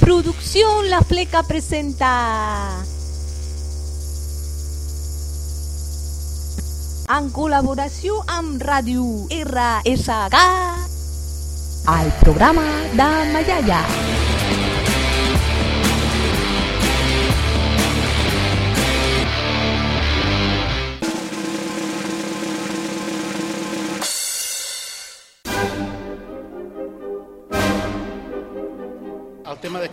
Producción La Fleca presenta. En col·laboració amb Ràdio RSK, el programa de Mayaya.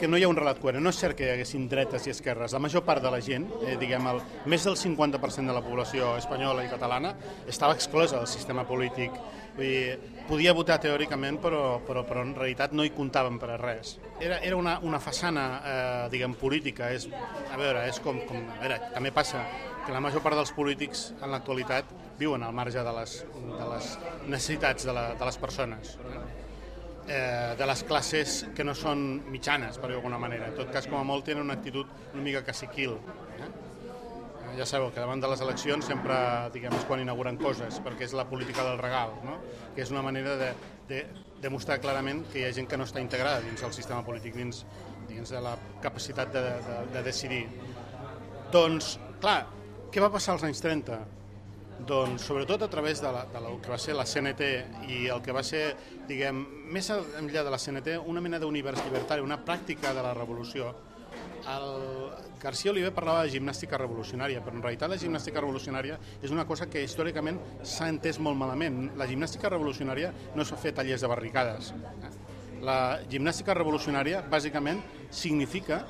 Que no hi ha un relat coherent. No és cert que hi haguessin dretes i esquerres. La major part de la gent, eh, diguem, el, més del 50% de la població espanyola i catalana estava exclosa del sistema polític. Vull dir, podia votar teòricament, però, però, però en realitat no hi comptaven per a res. Era, era una, una façana, eh, diguem, política. És, a veure, és com, com... A veure, també passa que la major part dels polítics en l'actualitat viuen al marge de les, de les necessitats de, la, de les persones eh, de les classes que no són mitjanes, per dir d'alguna manera. En tot cas, com a molt, tenen una actitud una mica caciquil. Eh? Eh, Ja sabeu que davant de les eleccions sempre diguem, és quan inauguren coses, perquè és la política del regal, no? que és una manera de, de demostrar clarament que hi ha gent que no està integrada dins el sistema polític, dins, dins de la capacitat de, de, de decidir. Doncs, clar, què va passar als anys 30? Doncs sobretot a través de, la, de la, que va ser la CNT i el que va ser, diguem, més enllà de la CNT, una mena d'univers llibertari, una pràctica de la revolució. El García Oliver parlava de gimnàstica revolucionària, però en realitat la gimnàstica revolucionària és una cosa que històricament s'ha entès molt malament. La gimnàstica revolucionària no és fer tallers de barricades. La gimnàstica revolucionària, bàsicament, significa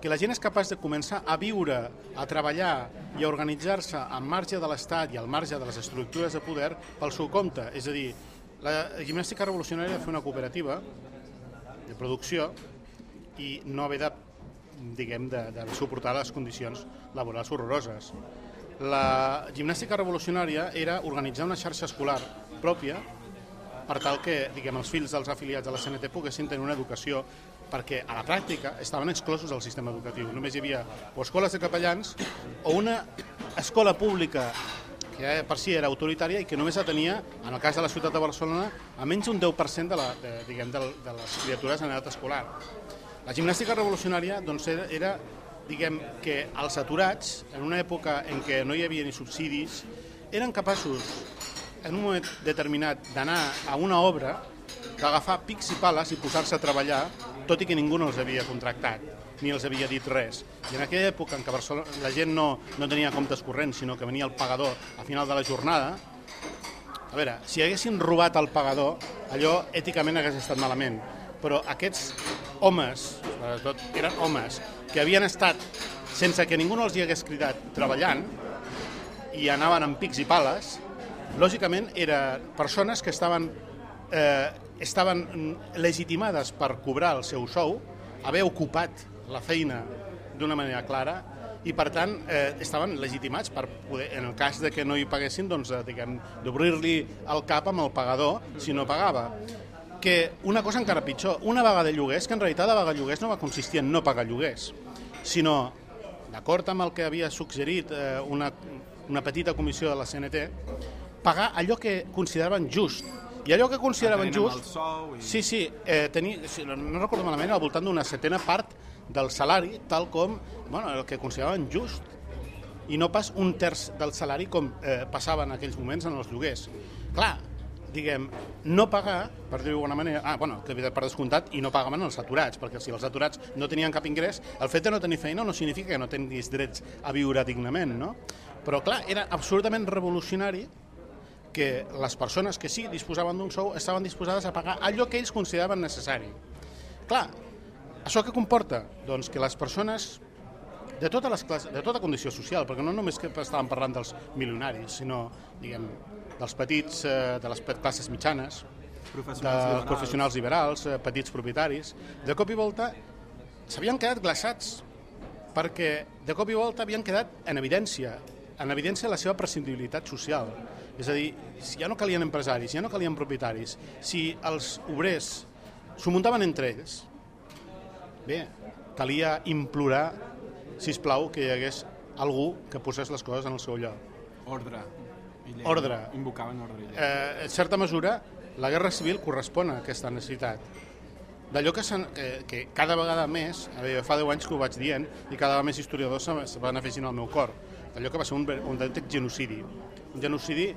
que la gent és capaç de començar a viure, a treballar i a organitzar-se al marge de l'Estat i al marge de les estructures de poder pel seu compte. És a dir, la gimnàstica revolucionària va fer una cooperativa de producció i no haver de, diguem, de, de suportar les condicions laborals horroroses. La gimnàstica revolucionària era organitzar una xarxa escolar pròpia per tal que diguem, els fills dels afiliats a la CNT poguessin tenir una educació perquè a la pràctica estaven exclosos del sistema educatiu. Només hi havia o escoles de capellans o una escola pública que per si era autoritària i que només atenia, en el cas de la ciutat de Barcelona, a menys un 10% de, la, de, diguem, de, de les criatures en edat escolar. La gimnàstica revolucionària doncs, era, era diguem, que els aturats, en una època en què no hi havia ni subsidis, eren capaços, en un moment determinat, d'anar a una obra, d'agafar pics i pales i posar-se a treballar, tot i que ningú no els havia contractat ni els havia dit res. I en aquella època en què Barcelona, la gent no, no tenia comptes corrents, sinó que venia el pagador a final de la jornada, a veure, si haguessin robat el pagador, allò èticament hagués estat malament. Però aquests homes, sobretot eren homes, que havien estat, sense que ningú no els hi hagués cridat, treballant, i anaven amb pics i pales, lògicament eren persones que estaven, eh, estaven legitimades per cobrar el seu sou, haver ocupat la feina d'una manera clara i per tant eh, estaven legitimats per poder, en el cas de que no hi paguessin doncs, eh, diguem, d'obrir-li el cap amb el pagador si no pagava que una cosa encara pitjor, una vaga de lloguers, que en realitat la vaga de lloguers no va consistir en no pagar lloguers, sinó, d'acord amb el que havia suggerit eh, una, una petita comissió de la CNT, pagar allò que consideraven just. I allò que consideraven just... sou i- Sí, sí, eh, tenir, no recordo malament, al voltant d'una setena part del salari, tal com bueno, el que consideraven just i no pas un terç del salari com eh, passava en aquells moments en els lloguers. Clar, diguem, no pagar, per dir-ho d'alguna manera, ah, bueno, que per descomptat, i no pagaven els aturats, perquè si els aturats no tenien cap ingrés, el fet de no tenir feina no significa que no tinguis drets a viure dignament, no? Però, clar, era absolutament revolucionari que les persones que sí disposaven d'un sou estaven disposades a pagar allò que ells consideraven necessari. Clar, això què comporta? Doncs que les persones de totes les classes, de tota condició social, perquè no només que estàvem parlant dels milionaris, sinó, diguem, dels petits, eh, de les classes mitjanes, Professionals dels liberals. professionals liberals, eh, petits propietaris, de cop i volta s'havien quedat glaçats, perquè de cop i volta havien quedat en evidència, en evidència la seva prescindibilitat social. És a dir, si ja no calien empresaris, ja no calien propietaris, si els obrers s'ho muntaven entre ells, bé, calia implorar, si plau que hi hagués algú que posés les coses en el seu lloc. Ordre. I llei. Ordre. Invocaven ordre. Eh, en certa mesura, la Guerra Civil correspon a aquesta necessitat. D'allò que, que, que cada vegada més, a veure, fa 10 anys que ho vaig dient, i cada vegada més historiadors se van afegint al meu cor, d'allò que va ser un, un autèntic genocidi. Un genocidi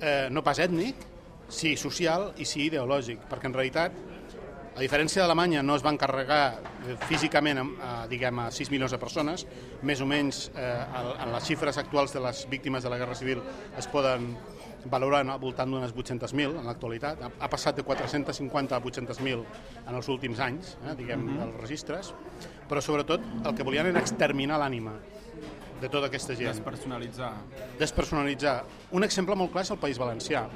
eh, no pas ètnic, sí social i sí ideològic, perquè en realitat a diferència d'Alemanya, no es van carregar eh, físicament a, diguem, a 6 milions de persones, més o menys eh, en les xifres actuals de les víctimes de la Guerra Civil es poden valorar al voltant d'unes 800.000 en l'actualitat. Ha, ha passat de 450 a 800.000 en els últims anys, eh, diguem, mm -hmm. dels registres, però sobretot el que volien era exterminar l'ànima de tota aquesta gent. Despersonalitzar. Despersonalitzar. Un exemple molt clar és el País Valencià.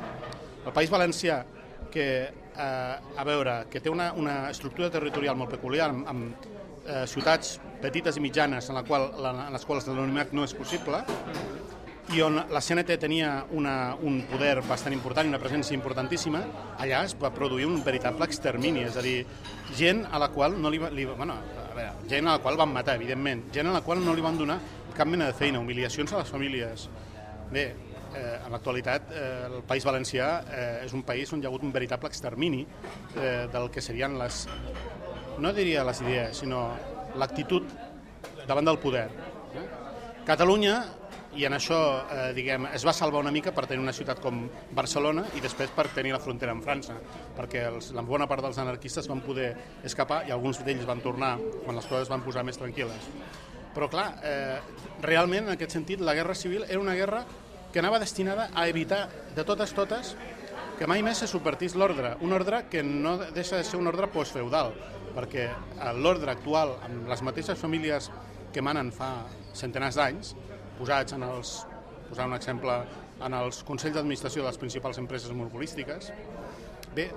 El País Valencià que, eh, a veure, que té una, una estructura territorial molt peculiar, amb, amb eh, ciutats petites i mitjanes en, la qual, la, en les quals l'anonimat no és possible, i on la CNT tenia una, un poder bastant important i una presència importantíssima, allà es va produir un veritable extermini, és a dir, gent a la qual no li, li bueno, a veure, gent a la qual van matar, evidentment, gent a la qual no li van donar cap mena de feina, humiliacions a les famílies. Bé, eh, en l'actualitat eh, el País Valencià eh, és un país on hi ha hagut un veritable extermini eh, del que serien les, no diria les idees, sinó l'actitud davant del poder. Eh? Catalunya, i en això eh, diguem, es va salvar una mica per tenir una ciutat com Barcelona i després per tenir la frontera amb França, perquè els, la bona part dels anarquistes van poder escapar i alguns d'ells van tornar quan les coses van posar més tranquil·les. Però clar, eh, realment en aquest sentit la guerra civil era una guerra que anava destinada a evitar de totes totes que mai més se subvertís l'ordre, un ordre que no deixa de ser un ordre postfeudal, perquè l'ordre actual, amb les mateixes famílies que manen fa centenars d'anys, posats en els, posar un exemple, en els consells d'administració de les principals empreses monopolístiques, bé,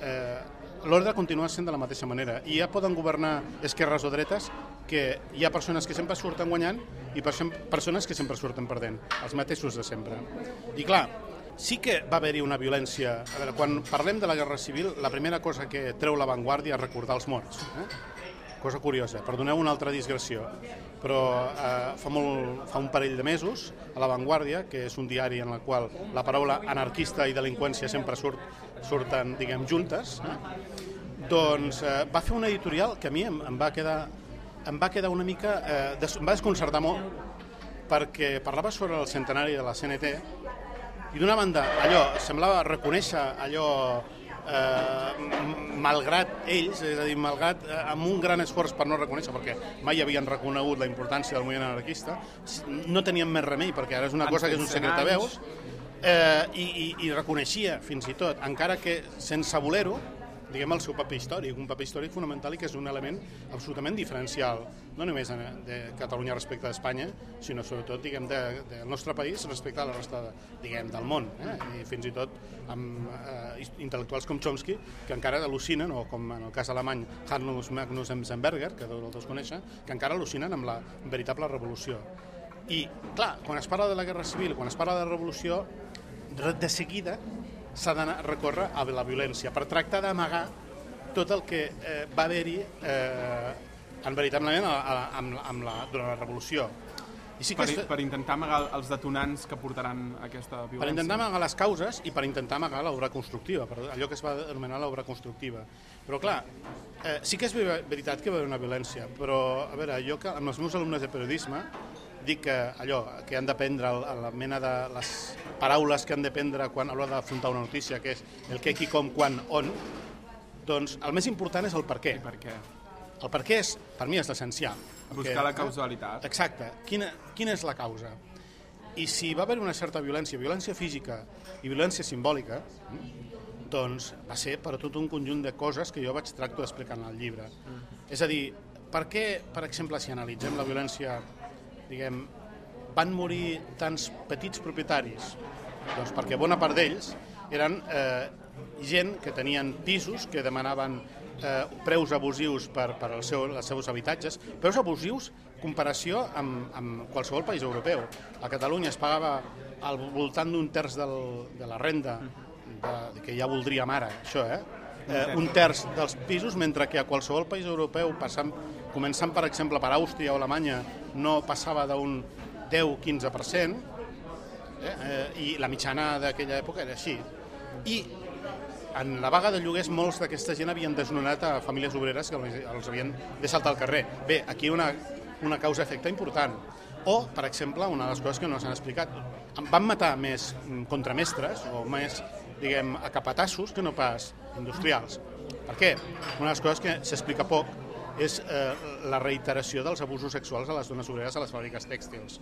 eh, l'ordre continua sent de la mateixa manera. I ja poden governar esquerres o dretes que hi ha persones que sempre surten guanyant i persones que sempre surten perdent, els mateixos de sempre. I clar, sí que va haver-hi una violència. A veure, quan parlem de la Guerra Civil, la primera cosa que treu l'avantguàrdia és recordar els morts. Eh? Cosa curiosa, perdoneu una altra digressió, però eh, fa, molt, fa un parell de mesos, a l'Avantguàrdia, que és un diari en el qual la paraula anarquista i delinqüència sempre surt, surten, diguem, juntes, eh? doncs eh, va fer un editorial que a mi em, em va quedar em va quedar una mica... Eh, des, em va desconcertar molt perquè parlava sobre el centenari de la CNT i d'una banda allò semblava reconèixer allò eh, malgrat ells, és a dir, malgrat eh, amb un gran esforç per no reconèixer, perquè mai havien reconegut la importància del moviment anarquista, no tenien més remei, perquè ara és una cosa que és un secret de veus, eh, i, i, i reconeixia fins i tot, encara que sense voler-ho, diguem, el seu paper històric, un paper històric fonamental i que és un element absolutament diferencial, no només de Catalunya respecte d'Espanya, sinó sobretot, diguem, de, del nostre país respecte a la resta, de, diguem, del món, eh? i fins i tot amb eh, intel·lectuals com Chomsky, que encara al·lucinen, o com en el cas alemany Hanus Magnus Enzensberger, que tots coneixen, que encara al·lucinen amb la veritable revolució. I, clar, quan es parla de la Guerra Civil, quan es parla de la revolució, de seguida s'ha d'anar a recórrer a la violència per tractar d'amagar tot el que eh, va haver-hi eh, en veritablement a, a, amb, amb la, durant la revolució. I sí que per, per intentar amagar els detonants que portaran aquesta violència. Per intentar amagar les causes i per intentar amagar l'obra constructiva, per allò que es va anomenar l'obra constructiva. Però clar, eh, sí que és veritat que va haver una violència, però a veure, jo que amb els meus alumnes de periodisme dic que allò que han d'aprendre la mena de les paraules que han d'aprendre quan a l'hora d'afrontar una notícia, que és el què, qui, com, quan, on, doncs el més important és el per què. I per què? El per què és, per mi és l'essencial. Buscar la causalitat. Exacte. Quina, quina és la causa? I si va haver una certa violència, violència física i violència simbòlica, doncs va ser per tot un conjunt de coses que jo vaig tractar d'explicar en el llibre. Mm. És a dir, per què, per exemple, si analitzem la violència diguem, van morir tants petits propietaris? Doncs perquè bona part d'ells eren eh, gent que tenien pisos, que demanaven eh, preus abusius per, per el seu, els seus habitatges, preus abusius comparació amb, amb qualsevol país europeu. A Catalunya es pagava al voltant d'un terç del, de la renda, de, que ja voldríem ara, això, eh? eh, un terç dels pisos, mentre que a qualsevol país europeu, passant, començant per exemple per Àustria o Alemanya, no passava d'un 10-15%, eh, eh, i la mitjana d'aquella època era així. I en la vaga de lloguers molts d'aquesta gent havien desnonat a famílies obreres que els havien de saltar al carrer. Bé, aquí una, una causa-efecte important. O, per exemple, una de les coses que no s'han explicat, van matar més mm, contramestres o més, diguem, a capatassos que no pas industrials. Per què? Una de les coses que s'explica poc és eh, la reiteració dels abusos sexuals a les dones obreres a les fàbriques tèxtils.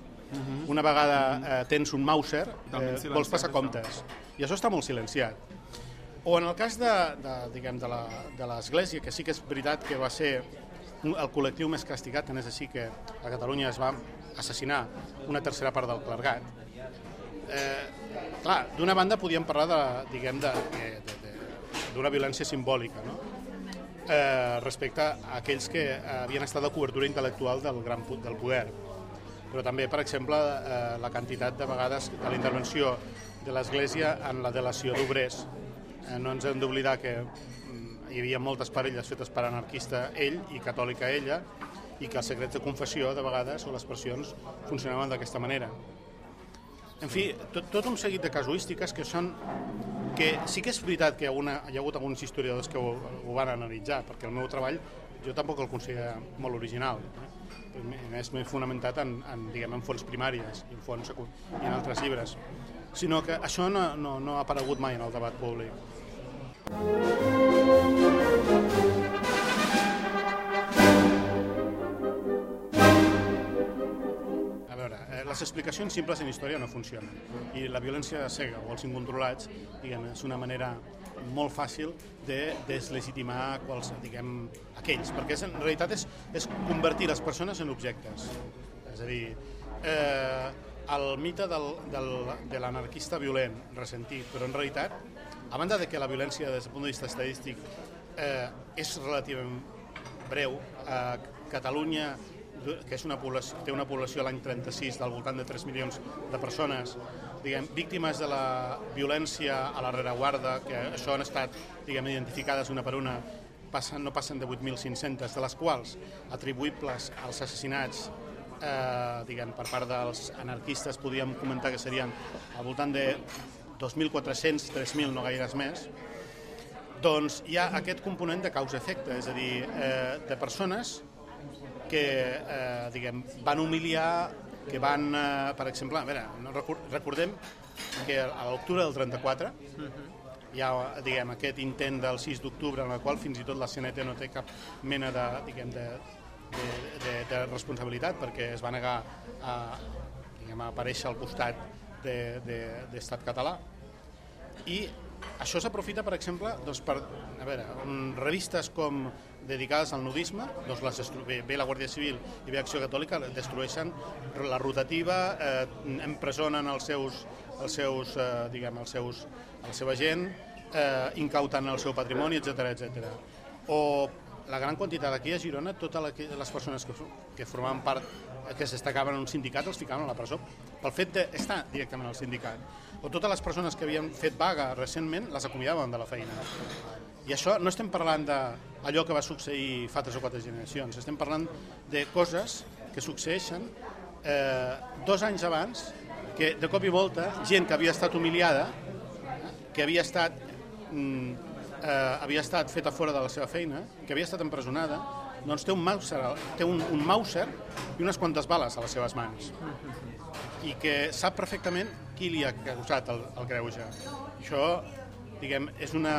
Una vegada eh, tens un Mauser, eh, vols passar comptes. I això està molt silenciat. O en el cas de, de, diguem, de l'Església, que sí que és veritat que va ser el col·lectiu més castigat, tant és així que a Catalunya es va assassinar una tercera part del clergat. Eh, clar, d'una banda podíem parlar de, diguem, de, de, de, d'una violència simbòlica, no? Eh, respecte a aquells que havien estat de cobertura intel·lectual del gran pu- del poder. Però també, per exemple, eh, la quantitat de vegades de la intervenció de l'Església en la delació d'obrers. Eh, no ens hem d'oblidar que mm, hi havia moltes parelles fetes per anarquista ell i catòlica ella i que els secrets de confessió, de vegades, o les pressions, funcionaven d'aquesta manera. En fi, tot, tot un seguit de casuístiques que són que sí que és veritat que hi ha, una, hi ha hagut alguns historiadors que ho, ho van analitzar, perquè el meu treball jo tampoc el considero molt original. Eh? A més, m'he fonamentat en, en, diguem, en fonts primàries i en, fons, i en altres llibres. Sinó que això no, no, no ha aparegut mai en el debat públic. A les explicacions simples en història no funcionen i la violència cega o els incontrolats diguem, és una manera molt fàcil de deslegitimar quals, diguem, aquells, perquè és, en realitat és, és convertir les persones en objectes. És a dir, eh, el mite del, del, de l'anarquista violent, ressentit, però en realitat, a banda de que la violència des del punt de vista estadístic eh, és relativament breu, a Catalunya que és una població, té una població l'any 36 del voltant de 3 milions de persones diguem, víctimes de la violència a la rereguarda, que això han estat diguem, identificades una per una, passen, no passen de 8.500, de les quals atribuïbles als assassinats eh, diguem, per part dels anarquistes podríem comentar que serien al voltant de 2.400, 3.000, no gaires més, doncs hi ha aquest component de causa-efecte, és a dir, eh, de persones que eh, diguem, van humiliar, que van, eh, per exemple, a veure, no record, recordem que a l'octubre del 34 hi ha diguem, aquest intent del 6 d'octubre en el qual fins i tot la CNT no té cap mena de, diguem, de, de, de, de responsabilitat perquè es va negar a, diguem, a aparèixer al costat de- de- d'estat de, català. I això s'aprofita, per exemple, doncs per, a veure, um, revistes com dedicades al nudisme, doncs les destru- bé, la Guàrdia Civil i bé Acció Catòlica destrueixen la rotativa, eh, empresonen els seus, els seus, eh, diguem, els seus, la seva gent, eh, incauten el seu patrimoni, etc etc. O la gran quantitat aquí a Girona, totes les persones que, que formaven part, que es destacaven en un sindicat, els ficaven a la presó pel fet d'estar directament al sindicat. O totes les persones que havien fet vaga recentment les acomiadaven de la feina. I això no estem parlant d'allò que va succeir fa tres o quatre generacions, estem parlant de coses que succeeixen eh, dos anys abans que de cop i volta gent que havia estat humiliada, que havia estat mm, eh, havia estat feta fora de la seva feina, que havia estat empresonada, doncs té un Mauser, té un, un Mauser i unes quantes bales a les seves mans i que sap perfectament qui li ha causat el, el greuge. Això, diguem, és una...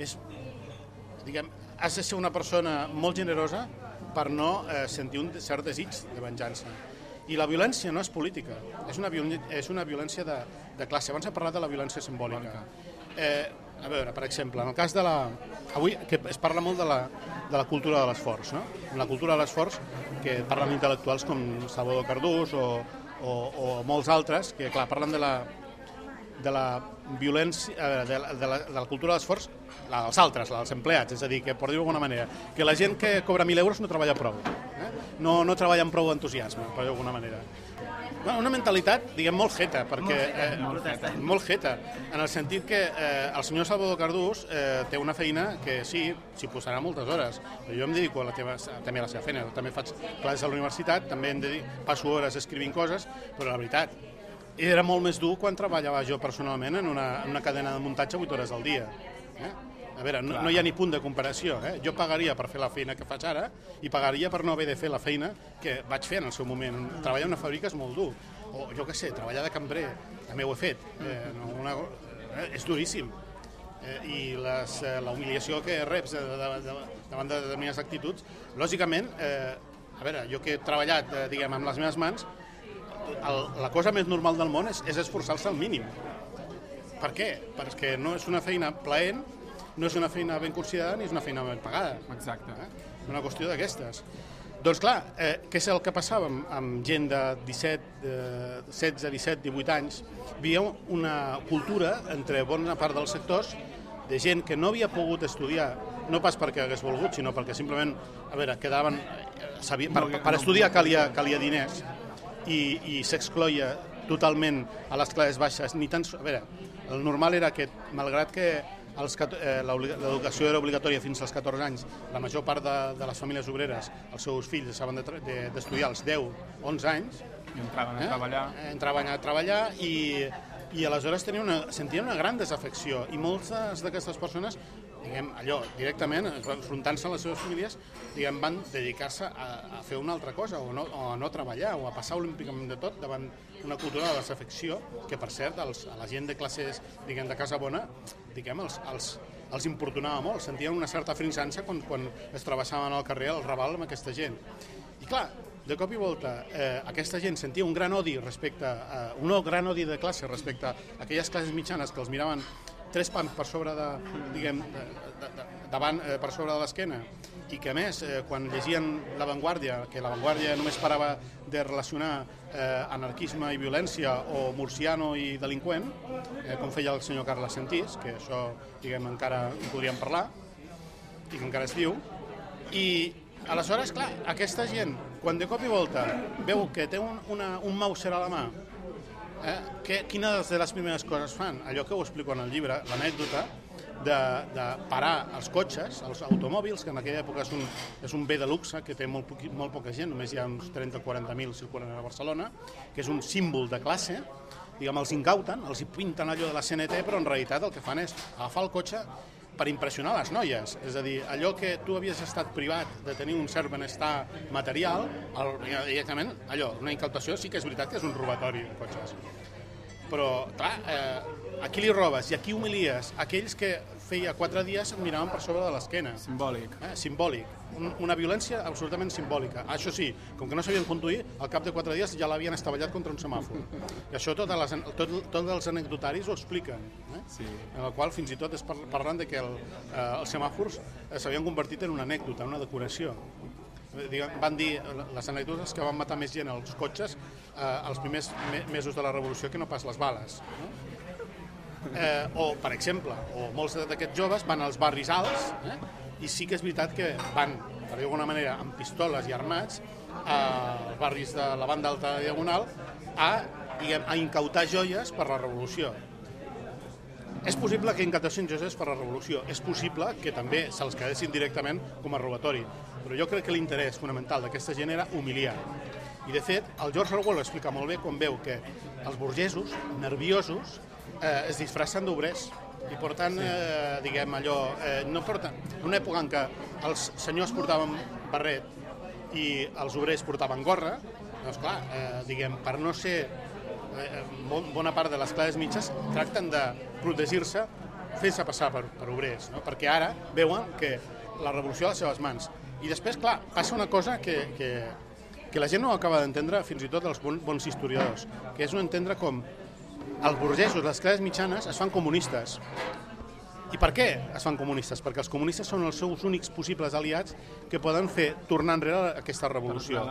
És, diguem, has de ser una persona molt generosa per no eh, sentir un cert desig de venjança. I la violència no és política, és una, viol és una violència de, de classe. Abans he parlat de la violència simbòlica. Eh, a veure, per exemple, en el cas de la... Avui que es parla molt de la, de la cultura de l'esforç, no? La cultura de l'esforç, que parlen intel·lectuals com Salvador Cardús o, o, o molts altres, que clar, parlen de la, de la violència, eh, de la, de la, de la cultura de l'esforç, la dels altres, la dels empleats, és a dir, que per dir-ho d'alguna manera, que la gent que cobra 1.000 euros no treballa prou, eh? no, no treballa amb prou entusiasme, per dir-ho d'alguna manera. Bueno, una mentalitat, diguem, molt jeta, perquè... Eh, molt, jeta, molt jeta, en el sentit que eh, el senyor Salvador Cardús eh, té una feina que sí, s'hi posarà moltes hores, però jo em dedico a la teva, també a la seva feina, també faig classes a la universitat, també em dedico, passo hores escrivint coses, però la veritat, era molt més dur quan treballava jo personalment en una, en una cadena de muntatge 8 hores al dia. Eh? A veure, no, Clar. no hi ha ni punt de comparació. Eh? Jo pagaria per fer la feina que faig ara i pagaria per no haver de fer la feina que vaig fer en el seu moment. Treballar en una fàbrica és molt dur. O jo què sé, treballar de cambrer, també ho he fet. Eh, una, eh, és duríssim. Eh, I les, eh, la humiliació que reps de, de, de, davant de determinades actituds, lògicament, eh, a veure, jo que he treballat, eh, diguem, amb les meves mans, el, la cosa més normal del món és, és esforçar-se al mínim. Per què? Perquè no és una feina plaent, no és una feina ben considerada ni és una feina ben pagada. Exacte. Eh? Una qüestió d'aquestes. Doncs clar, eh, què és el que passava amb, amb gent de 17, eh, 16, 17, 18 anys? Hi havia una cultura entre bona part dels sectors de gent que no havia pogut estudiar, no pas perquè hagués volgut, sinó perquè simplement, a veure, quedaven... eh, Sabia, per, per estudiar calia, calia diners i, i s'excloia totalment a les classes baixes. Ni tan, a veure, el normal era que, malgrat que eh, l'educació era obligatòria fins als 14 anys, la major part de, de les famílies obreres, els seus fills deixaven de tra- de- d'estudiar als 10, 11 anys, I entraven a eh? treballar. entraven a treballar i, i aleshores tenien una, sentien una gran desafecció i moltes d'aquestes persones diguem, allò, directament, enfrontant-se a les seves famílies, diguem, van dedicar-se a, a fer una altra cosa o, no, o a no treballar o a passar olímpicament de tot davant una cultura de desafecció que, per cert, els, a la gent de classes, diguem, de casa bona, diguem, els, els, els importunava molt, sentien una certa frinsança quan, quan es travessaven al carrer al Raval amb aquesta gent. I clar, de cop i volta, eh, aquesta gent sentia un gran odi respecte a, un gran odi de classe respecte a aquelles classes mitjanes que els miraven tres pams per sobre de, diguem, de, de, de, davant, eh, per sobre de l'esquena. I que a més, eh, quan llegien La Vanguardia, que La Vanguardia només parava de relacionar eh, anarquisme i violència o murciano i delinqüent, eh, com feia el senyor Carles Sentís, que això, diguem, encara en podríem parlar, i que encara es diu, i aleshores, clar, aquesta gent, quan de cop i volta veu que té un, una, un Mauser a la mà, eh, que, quina de les primeres coses fan? Allò que ho explico en el llibre, l'anècdota, de, de parar els cotxes, els automòbils, que en aquella època és un, és un bé de luxe que té molt, poqui, molt poca gent, només hi ha uns 30 o 40.000 circulant a Barcelona, que és un símbol de classe, diguem, els incauten, els hi pinten allò de la CNT, però en realitat el que fan és agafar el cotxe per impressionar les noies. És a dir, allò que tu havies estat privat de tenir un cert benestar material, el, directament, allò, una incautació sí que és veritat que és un robatori de cotxes. Però, clar, eh, a qui li robes i a qui humilies? Aquells que feia quatre dies et miraven per sobre de l'esquena. Simbòlic. Eh, simbòlic. Un, una violència absolutament simbòlica. Això sí, com que no sabien conduir, al cap de quatre dies ja l'havien estavellat contra un semàfor. I això totes les, tot, tots els anecdotaris ho expliquen. Eh? Sí. En el qual fins i tot es par parlant de que el, eh, els semàfors eh, s'havien convertit en una anècdota, en una decoració. Eh, van dir eh, les anècdotes que van matar més gent als cotxes eh, els primers me mesos de la revolució que no pas les bales. No? Eh, o, per exemple, o molts d'aquests joves van als barris alts eh? i sí que és veritat que van, per dir d'alguna manera, amb pistoles i armats als barris de la banda alta de Diagonal a, diguem, a incautar joies per la revolució. És possible que incautassin joies per la revolució, és possible que també se'ls quedessin directament com a robatori, però jo crec que l'interès fonamental d'aquesta gent era humiliar. I de fet, el George Orwell ho explica molt bé quan veu que els burgesos, nerviosos, eh, es disfressen d'obrers i porten, eh, diguem allò, eh, no porten, en una època en què els senyors portaven barret i els obrers portaven gorra, doncs clar, eh, diguem, per no ser eh, bon- bona part de les classes mitges tracten de protegir-se fent-se passar per, per obrers, no? perquè ara veuen que la revolució a les seves mans. I després, clar, passa una cosa que, que, que la gent no acaba d'entendre, fins i tot els bon, bons historiadors, que és no entendre com els burgesos, les classes mitjanes, es fan comunistes. I per què es fan comunistes? Perquè els comunistes són els seus únics possibles aliats que poden fer tornar enrere aquesta revolució.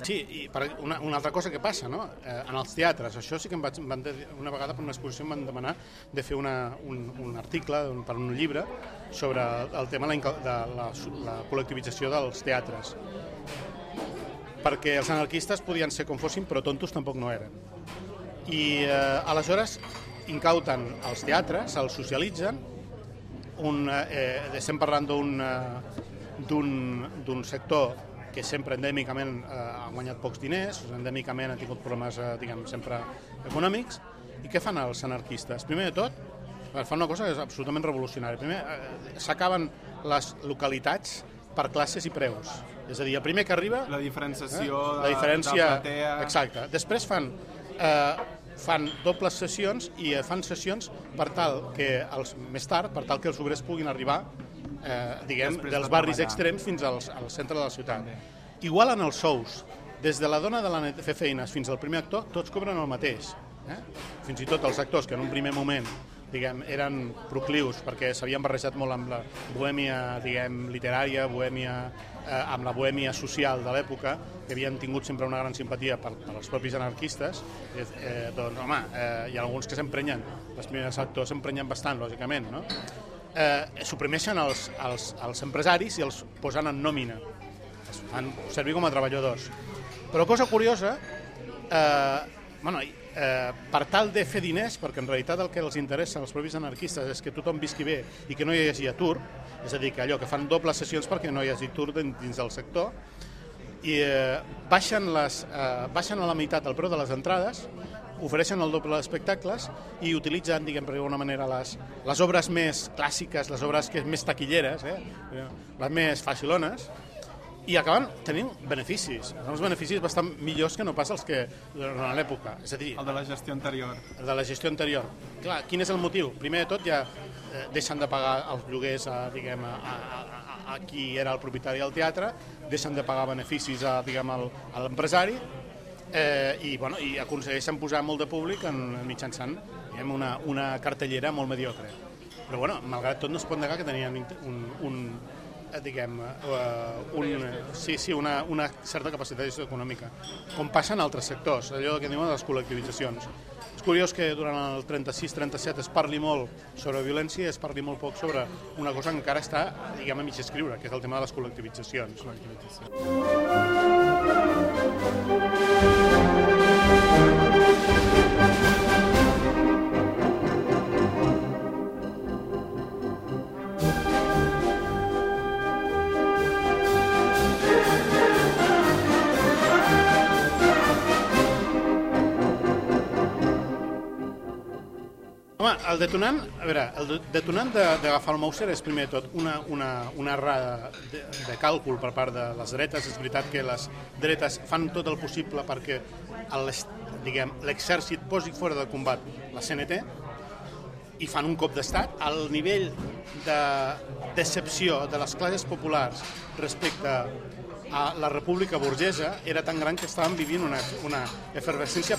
Sí, i per una, una altra cosa que passa, no? Eh, en els teatres, això sí que em vaig, van de, una vegada per una exposició em van demanar de fer una, un, un article un, per un llibre sobre el tema de la, de la, la col·lectivització dels teatres. Perquè els anarquistes podien ser com fossin, però tontos tampoc no eren. I eh, aleshores incauten els teatres, els socialitzen, un, eh, estem parlant d'un eh, d'un sector que sempre endèmicament eh, ha guanyat pocs diners, endèmicament ha tingut problemes eh, diguem, sempre econòmics, i què fan els anarquistes? Primer de tot, Fan una cosa que és absolutament revolucionària. Primer, eh, s'acaben les localitats per classes i preus. És a dir, el primer que arriba... La diferenciació eh? la diferència, de platea... Exacte. Després fan, eh, fan dobles sessions i eh, fan sessions per tal que els, més tard, per tal que els obrers puguin arribar eh, diguem, Després de dels barris treballar. extrems fins als, al centre de la ciutat. Igual en els sous, des de la dona de la net fer feines fins al primer actor, tots cobren el mateix. Eh? Fins i tot els actors que en un primer moment diguem, eren proclius perquè s'havien barrejat molt amb la bohèmia diguem, literària, bohèmia, eh, amb la bohèmia social de l'època, que havien tingut sempre una gran simpatia per, per als propis anarquistes, eh, eh, doncs, home, eh, hi ha alguns que s'emprenyen, els primers actors s'emprenyen bastant, lògicament, no? eh, suprimeixen els, els, els empresaris i els posen en nòmina. Els fan servir com a treballadors. Però cosa curiosa, eh, bueno, eh, per tal de fer diners, perquè en realitat el que els interessa als propis anarquistes és que tothom visqui bé i que no hi hagi atur, és a dir, que allò que fan dobles sessions perquè no hi hagi atur din- dins del sector, i eh, baixen, les, eh, baixen a la meitat el preu de les entrades, ofereixen el doble d'espectacles i utilitzen, diguem, per alguna manera, les, les obres més clàssiques, les obres que més taquilleres, eh, les més facilones, i acaben tenint beneficis, uns beneficis bastant millors que no pas els que durant l'època. És a dir, El de la gestió anterior. de la gestió anterior. Clar, quin és el motiu? Primer de tot ja eh, deixen de pagar els lloguers a, diguem, a, a, a, qui era el propietari del teatre, deixen de pagar beneficis a, diguem, a l'empresari eh, i, bueno, i aconsegueixen posar molt de públic en, mitjançant diguem, una, una cartellera molt mediocre. Però bueno, malgrat tot no es pot negar que tenien un, un eh, diguem, uh, un, sí, sí, una, una certa capacitat econòmica, com passa en altres sectors, allò que diuen les col·lectivitzacions. Curiós que durant el 36-37 es parli molt sobre violència i es parli molt poc sobre una cosa que encara està, diguem, a mig escriure, que és el tema de les col·lectivitzacions. Home, el detonant, a veure, el de- detonant de- d'agafar el Mauser és primer de tot una, una, una errada de, de càlcul per part de les dretes. És veritat que les dretes fan tot el possible perquè l'exèrcit posi fora de combat la CNT i fan un cop d'estat al nivell de decepció de les classes populars respecte a la república burgesa era tan gran que estaven vivint una, una efervescència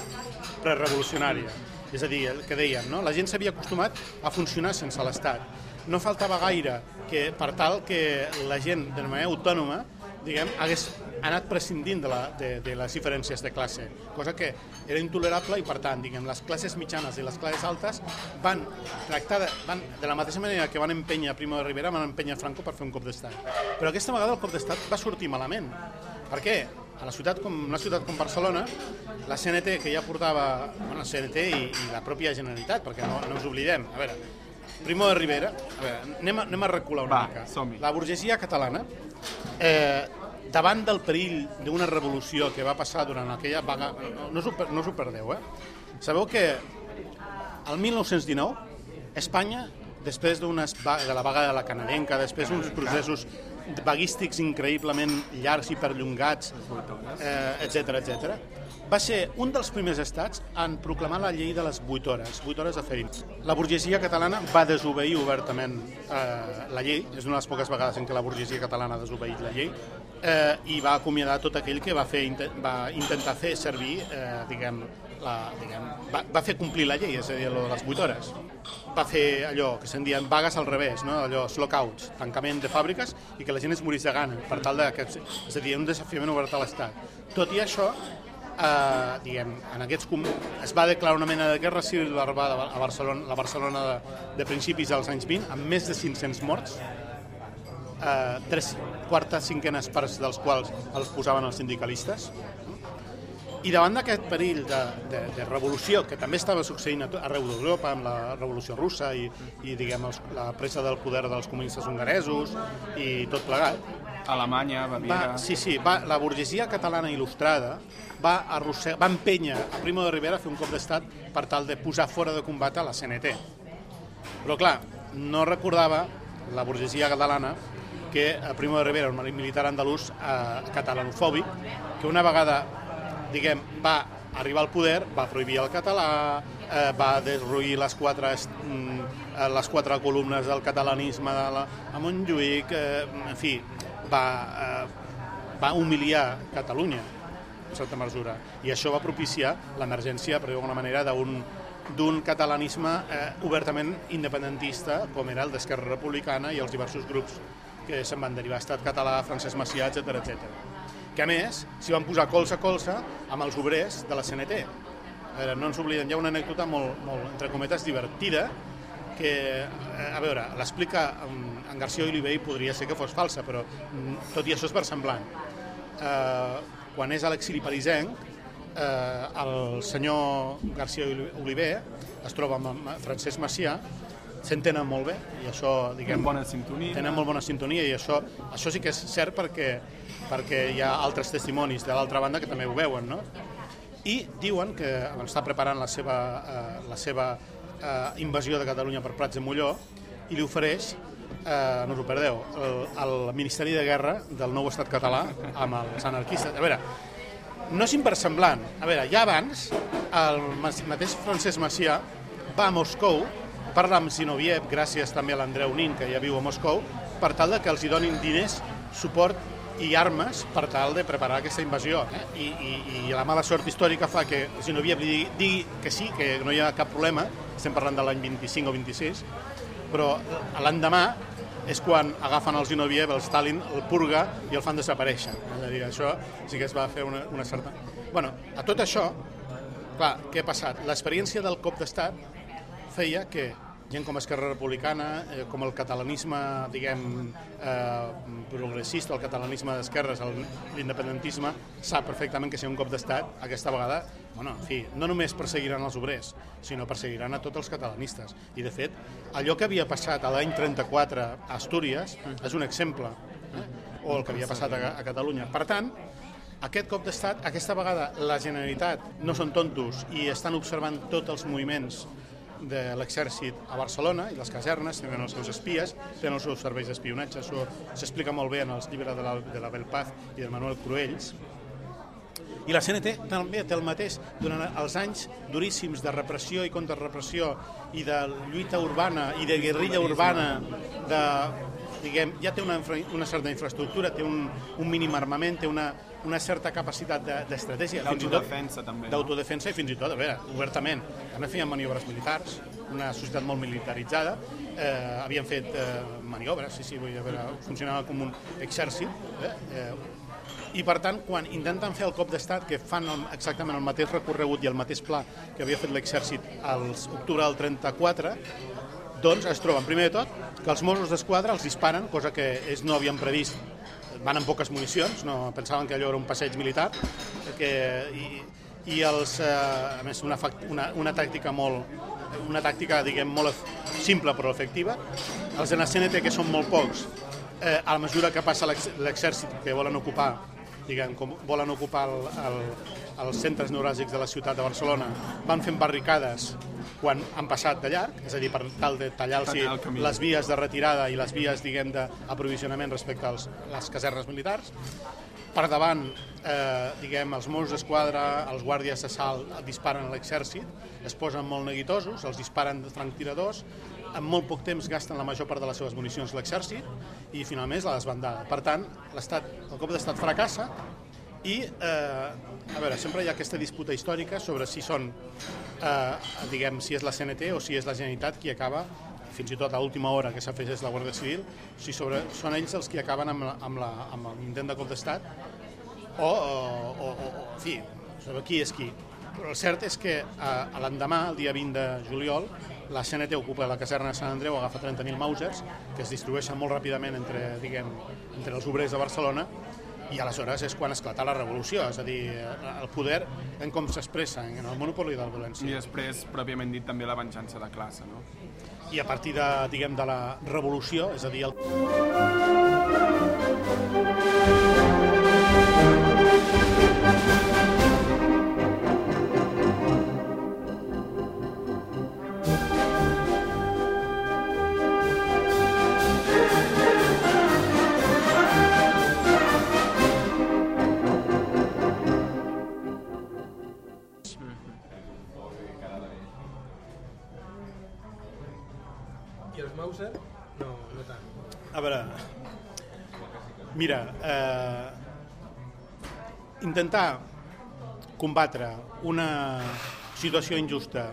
prerevolucionària. És a dir, el que deien, no? la gent s'havia acostumat a funcionar sense l'Estat. No faltava gaire que, per tal que la gent, de manera autònoma, diguem, hagués anat prescindint de, la, de, de les diferències de classe, cosa que era intolerable i, per tant, diguem, les classes mitjanes i les classes altes van tractar de, van, de la mateixa manera que van empènyer Primo de Rivera, van empènyer Franco per fer un cop d'estat. Però aquesta vegada el cop d'estat va sortir malament. Per què? A la ciutat com, una ciutat com Barcelona, la CNT, que ja portava, bueno, la CNT i, i la pròpia Generalitat, perquè no, no ens oblidem, a veure, Primo de Rivera, a veure, anem a, anem a recular una Va, mica. La burgesia catalana, eh, davant del perill d'una revolució que va passar durant aquella vaga... No, no, us, ho, no us ho perdeu, eh? Sabeu que el 1919 Espanya, després d'unes va- de la vaga de la canadenca, després d'uns processos vaguístics increïblement llargs i perllongats, eh, etc etc, va ser un dels primers estats en proclamar la llei de les 8 hores, 8 hores de feina. La burgesia catalana va desobeir obertament eh, la llei, és una de les poques vegades en què la burgesia catalana ha desobeït la llei, eh, i va acomiadar tot aquell que va, fer, va intentar fer servir, eh, diguem, la, diguem va, va fer complir la llei, és a dir, allò de les 8 hores. Va fer allò que se'n diuen vagues al revés, no? allò slockouts, tancament de fàbriques i que la gent es morís de gana, per tal de que, és a dir, un desafiament obert a l'Estat. Tot i això, eh, diguem, en aquests com... es va declarar una mena de guerra civil barbada a Barcelona, la Barcelona de, de principis dels anys 20, amb més de 500 morts, eh, tres quartes cinquenes parts dels quals els posaven els sindicalistes. I davant d'aquest perill de, de, de revolució, que també estava succeint a to- arreu d'Europa, amb la revolució russa i, i diguem, els, la presa del poder dels comunistes hongaresos i tot plegat, Alemanya, Baviera... va, sí, sí, va, la burgesia catalana il·lustrada va, arrossegar, va empènyer a Primo de Rivera a fer un cop d'estat per tal de posar fora de combat a la CNT. Però clar, no recordava la burgesia catalana que a Primo de Rivera, un militar andalús eh, catalanofòbic, que una vegada, diguem, va arribar al poder, va prohibir el català, eh, va derruir les quatre, mm, les quatre columnes del catalanisme de la, a Montjuïc, eh, en fi, va, eh, va humiliar Catalunya en certa mesura. I això va propiciar l'emergència, per dir d'alguna manera, d'un d'un catalanisme eh, obertament independentista, com era el d'Esquerra Republicana i els diversos grups que se'n van derivar, Estat Català, Francesc Macià, etc etc. Que a més s'hi van posar colze a colze amb els obrers de la CNT. veure, no ens oblidem, hi ha una anècdota molt, molt entre cometes, divertida, que, eh, a veure, l'explica en García Oliver i podria ser que fos falsa, però mm, tot i això és versemblant. Eh, quan és a l'exili parisenc, eh, el senyor García Oliver es troba amb Francesc Macià s'entenen molt bé i això, diguem... Bona sintonia. Tenen molt bona sintonia i això, això sí que és cert perquè, perquè hi ha altres testimonis de l'altra banda que també ho veuen, no? I diuen que està preparant la seva, eh, la seva eh, invasió de Catalunya per Prats de Molló i li ofereix, eh, no us ho perdeu, el, el Ministeri de Guerra del nou estat català amb els anarquistes. A veure, no és inversemblant. A veure, ja abans, el mateix Francesc Macià va a Moscou parla amb Zinoviev, gràcies també a l'Andreu Nin, que ja viu a Moscou, per tal de que els hi donin diners, suport i armes per tal de preparar aquesta invasió. Eh? I, i, I la mala sort històrica fa que Zinoviev li digui, digui que sí, que no hi ha cap problema, estem parlant de l'any 25 o 26, però l'endemà és quan agafen el Zinoviev, el Stalin, el purga i el fan desaparèixer. És a dir, això sí que es va fer una, una certa... bueno, a tot això, clar, què ha passat? L'experiència del cop d'estat feia que gent com Esquerra Republicana, eh, com el catalanisme, diguem, eh, progressista, el catalanisme d'esquerres, l'independentisme, sap perfectament que si un cop d'estat, aquesta vegada, bueno, en fi, no només perseguiran els obrers, sinó perseguiran a tots els catalanistes. I, de fet, allò que havia passat a l'any 34 a Astúries és un exemple, eh? o el que havia passat a, a Catalunya. Per tant, aquest cop d'estat, aquesta vegada la Generalitat no són tontos i estan observant tots els moviments de l'exèrcit a Barcelona i les casernes tenen els seus espies, tenen els seus serveis d'espionatge, això s'explica molt bé en els llibres de la, de la Belpaz i del Manuel Cruells. I la CNT també té el mateix durant els anys duríssims de repressió i contrarrepressió i de lluita urbana i de guerrilla urbana de, diguem, ja té una, una certa infraestructura, té un, un mínim armament, té una, una certa capacitat d'estratègia, de, fins i tot també. D'autodefensa no? i fins i tot, a veure, obertament. També feien maniobres militars, una societat molt militaritzada, eh, havien fet eh, maniobres, sí, sí, vull dir, a veure, funcionava com un exèrcit, eh, eh, i per tant, quan intenten fer el cop d'estat, que fan el, exactament el mateix recorregut i el mateix pla que havia fet l'exèrcit al octubre del 34, doncs es troben, primer de tot, que els Mossos d'Esquadra els disparen, cosa que ells no havien previst van amb poques municions, no pensaven que allò era un passeig militar, que, i, i els, eh, a més una, una, una tàctica molt, una tàctica diguem molt simple però efectiva. Els de la CNT, que són molt pocs, eh, a mesura que passa l'exèrcit que volen ocupar diguem, com volen ocupar el, el, els centres neuràlgics de la ciutat de Barcelona, van fent barricades quan han passat de llarg, és a dir, per tal de tallar-los les vies de retirada i les vies, diguem, d'aprovisionament respecte a les casernes militars. Per davant, eh, diguem, els Mossos d'Esquadra, els guàrdies de salt disparen a l'exèrcit, es posen molt neguitosos, els disparen franctiradors, en molt poc temps gasten la major part de les seves municions l'exèrcit i finalment la desbandada. Per tant, el cop d'estat fracassa i, eh, a veure, sempre hi ha aquesta disputa històrica sobre si són, eh, diguem, si és la CNT o si és la Generalitat qui acaba fins i tot a l'última hora que s'afegeix la Guàrdia Civil, si sobre, són ells els que acaben amb, la, amb, la, amb l'intent de cop d'estat o, o, o, o, en fi, sobre qui és qui. Però el cert és que eh, l'endemà, el dia 20 de juliol, la CNT ocupa la caserna de Sant Andreu, agafa 30.000 Mausers, que es distribueixen molt ràpidament entre, diguem, entre els obrers de Barcelona, i aleshores és quan esclata la revolució, és a dir, el poder en com s'expressa, en el monopoli de la violència. I després, pròpiament dit, també la venjança de classe, no? I a partir de, diguem, de la revolució, és a dir, el... mira, eh, intentar combatre una situació injusta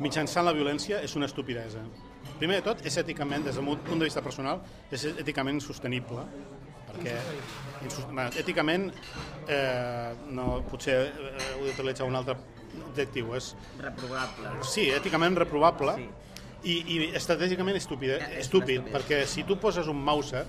mitjançant la violència és una estupidesa. Primer de tot, és èticament, des del punt de vista personal, és èticament insostenible, perquè èticament eh, no, potser eh, ho d'utilitzar un altre adjectiu, és... Reprovable. Sí, èticament reprovable Sí. i, i estratègicament estúpid, Eh, és estúpid, estúpid. perquè si tu poses un Mauser,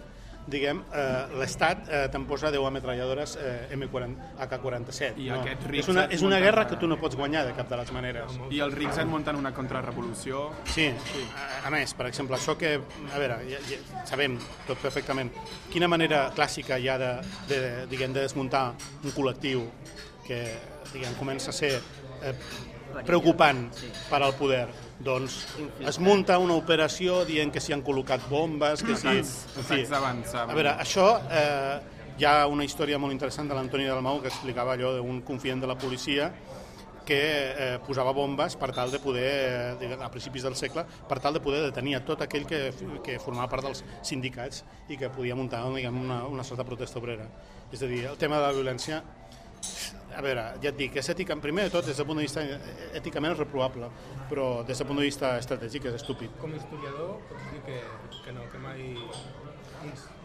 diguem, eh, l'Estat eh, te'n posa 10 ametralladores eh, M40, AK-47. I no. rics és una, és una guerra que tu no pots guanyar de cap de les maneres. I els rics et munten una contrarrevolució. Sí, a, a més, per exemple, això que, a veure, ja, ja sabem tot perfectament quina manera clàssica hi ha de, de, diguem, de desmuntar un col·lectiu que diguem, comença a ser eh, preocupant Sí. per al poder. Doncs es munta una operació dient que s'hi han col·locat bombes, que si... D'avançar. A veure, això... Eh, hi ha una història molt interessant de l'Antoni Dalmau que explicava allò d'un confident de la policia que eh, posava bombes per tal de poder, eh, a principis del segle, per tal de poder detenir a tot aquell que, que formava part dels sindicats i que podia muntar diguem, una, una certa protesta obrera. És a dir, el tema de la violència a veure, ja et dic, és ètica, primer de tot, des del punt de vista èticament és reprovable, però des del punt de vista estratègic és estúpid. Com a historiador, pots dir que, que no, que mai...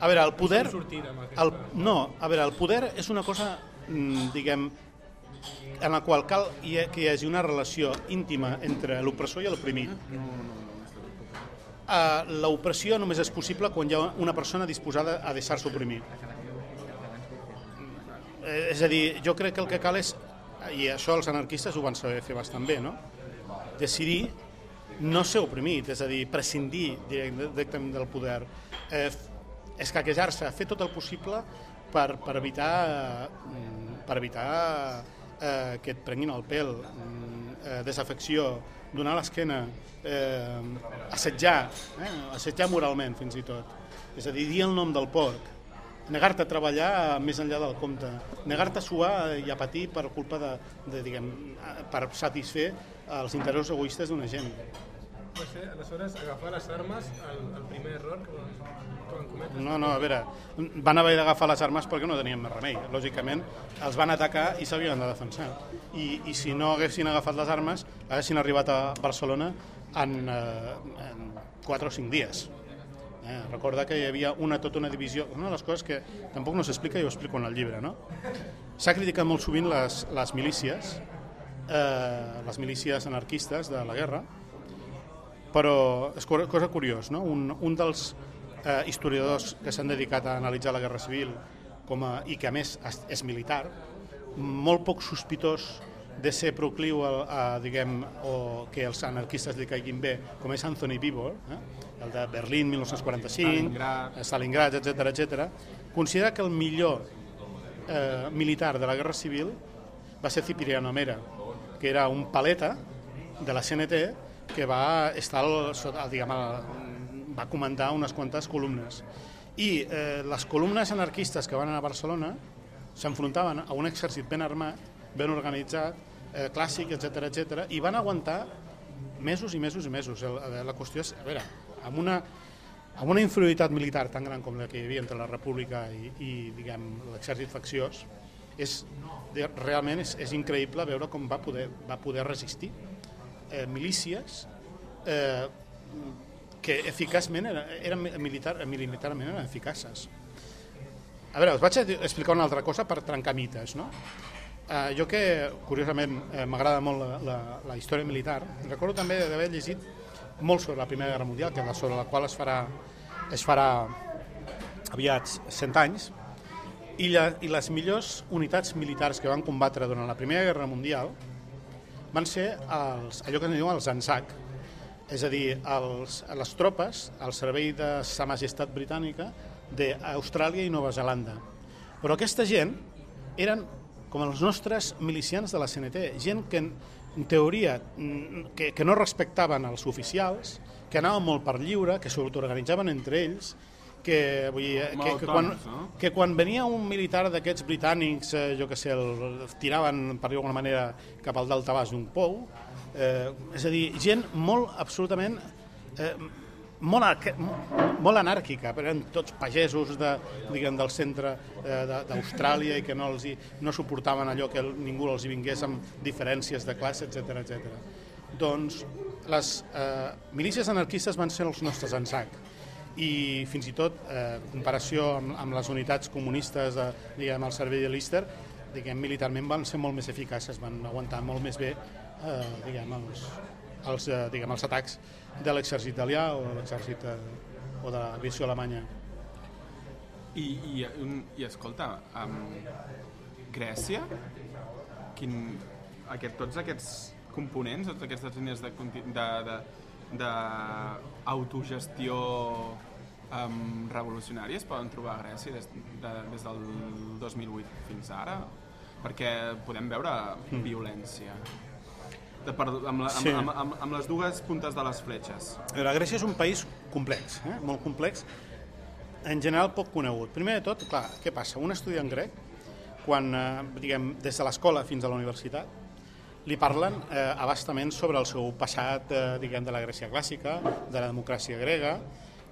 A veure, el poder... El, no, a veure, el poder és una cosa, mm, diguem, en la qual cal que hi hagi una relació íntima entre l'opressor i l'oprimit. Uh, L'opressió només és possible quan hi ha una persona disposada a deixar-se oprimir. Eh, és a dir, jo crec que el que cal és, i això els anarquistes ho van saber fer bastant bé, no? decidir no ser oprimit, és a dir, prescindir direct- directament del poder, eh, escaquejar-se, fer tot el possible per, per evitar, mm, per evitar eh, que et prenguin el pèl, mm, eh, desafecció, donar l'esquena, eh, assetjar, eh, assetjar moralment fins i tot. És a dir, dir el nom del porc, negar-te a treballar més enllà del compte, negar-te a suar i a patir per culpa de, de diguem, per satisfer els interessos egoistes d'una gent. Va ser, aleshores, agafar les armes, el, el primer error que van, que van cometre. No, no, a veure, van haver d'agafar les armes perquè no tenien més remei. Lògicament, els van atacar i s'havien de defensar. I, I si no haguessin agafat les armes, haguessin arribat a Barcelona en, eh, en 4 o 5 dies. Eh, recorda que hi havia una, tota una divisió, una de les coses que tampoc no s'explica i ho explico en el llibre, no? S'ha criticat molt sovint les, les milícies, eh, les milícies anarquistes de la guerra, però és co- cosa curiós, no? Un, un dels eh, historiadors que s'han dedicat a analitzar la Guerra Civil com a, i que a més és, és militar, molt poc sospitós de ser procliu a, a diguem, o que els anarquistes li caiguin bé, com és Anthony Beevor, eh? El de Berlín 1945, Stalingrad. Etc etc. considera que el millor eh, militar de la Guerra Civil va ser Cipriano Mera, que era un paleta de la CNT que va estar al, sota, diguem, va comandar unes quantes columnes. I eh, les columnes anarquistes que van anar a Barcelona s'enfrontaven a un exèrcit ben armat, ben organitzat, eh, clàssic, etc etc i van aguantar mesos i mesos i mesos. La, la qüestió és, a veure, amb una, amb una inferioritat militar tan gran com la que hi havia entre la República i, i diguem, l'exèrcit facciós, és, realment és, és increïble veure com va poder, va poder resistir eh, milícies eh, que eficaçment eren, eren militar, militarment eren eficaces. A veure, us vaig explicar una altra cosa per trencar mites, no? Eh, jo que, curiosament, eh, m'agrada molt la, la, la història militar, recordo també d'haver llegit molt sobre la Primera Guerra Mundial, que sobre la qual es farà, es farà aviat 100 anys, i, la, i les millors unitats militars que van combatre durant la Primera Guerra Mundial van ser els, allò que es diu els ANZAC, és a dir, els, les tropes al servei de Sa Majestat Britànica d'Austràlia i Nova Zelanda. Però aquesta gent eren com els nostres milicians de la CNT, gent que en, teoria mm, que, que no respectaven els oficials, que anaven molt per lliure, que s'autoorganitzaven entre ells, que, vull dir, que, que, quan, que quan venia un militar d'aquests britànics, eh, jo que sé, el, el tiraven, per dir d'alguna manera, cap al daltabàs d'un pou, eh, és a dir, gent molt absolutament eh, molt, molt anàrquica, però eren tots pagesos de, diguem, del centre eh, d'Austràlia i que no, els hi, no suportaven allò que ningú els hi vingués amb diferències de classe, etc etc. Doncs les eh, milícies anarquistes van ser els nostres ensac i fins i tot, eh, comparació amb, amb les unitats comunistes de, diguem, al servei de l'Íster, diguem, militarment van ser molt més eficaces, van aguantar molt més bé eh, diguem, els, els, eh, diguem, els atacs de l'exèrcit italià o de l'exèrcit eh, o de l'aviació alemanya. I, i, un- i escolta, um, Grècia, quin, aquest, tots aquests components, totes aquestes línies de, conti- de, de, de autogestió um, revolucionària es poden trobar a Grècia des, de, des del 2008 fins ara? Perquè podem veure violència. De, per, amb, la, amb, Sí. amb, amb, amb les dues puntes de les fletxes. A veure, Grècia és un país complex, eh? molt complex, en general poc conegut. Primer de tot, clar, què passa? Un estudiant grec, quan, eh, diguem, des de l'escola fins a la universitat, li parlen eh, abastament sobre el seu passat, eh, diguem, de la Grècia clàssica, de la democràcia grega,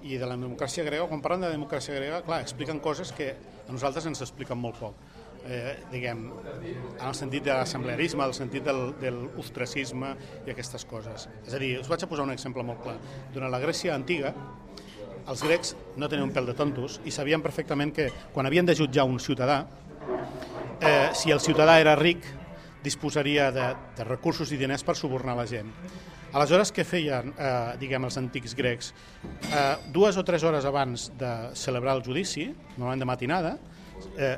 i de la democràcia grega, quan parlen de democràcia grega, clar, expliquen coses que a nosaltres ens expliquen molt poc. Eh, diguem, en el sentit de l'assemblearisme, en el sentit del, del ostracisme i aquestes coses. És a dir, us vaig a posar un exemple molt clar. Durant la Grècia antiga, els grecs no tenien un pèl de tontos i sabien perfectament que quan havien de jutjar un ciutadà, eh, si el ciutadà era ric, disposaria de, de recursos i diners per subornar la gent. Aleshores, què feien, eh, diguem, els antics grecs? Eh, dues o tres hores abans de celebrar el judici, normalment de matinada, eh,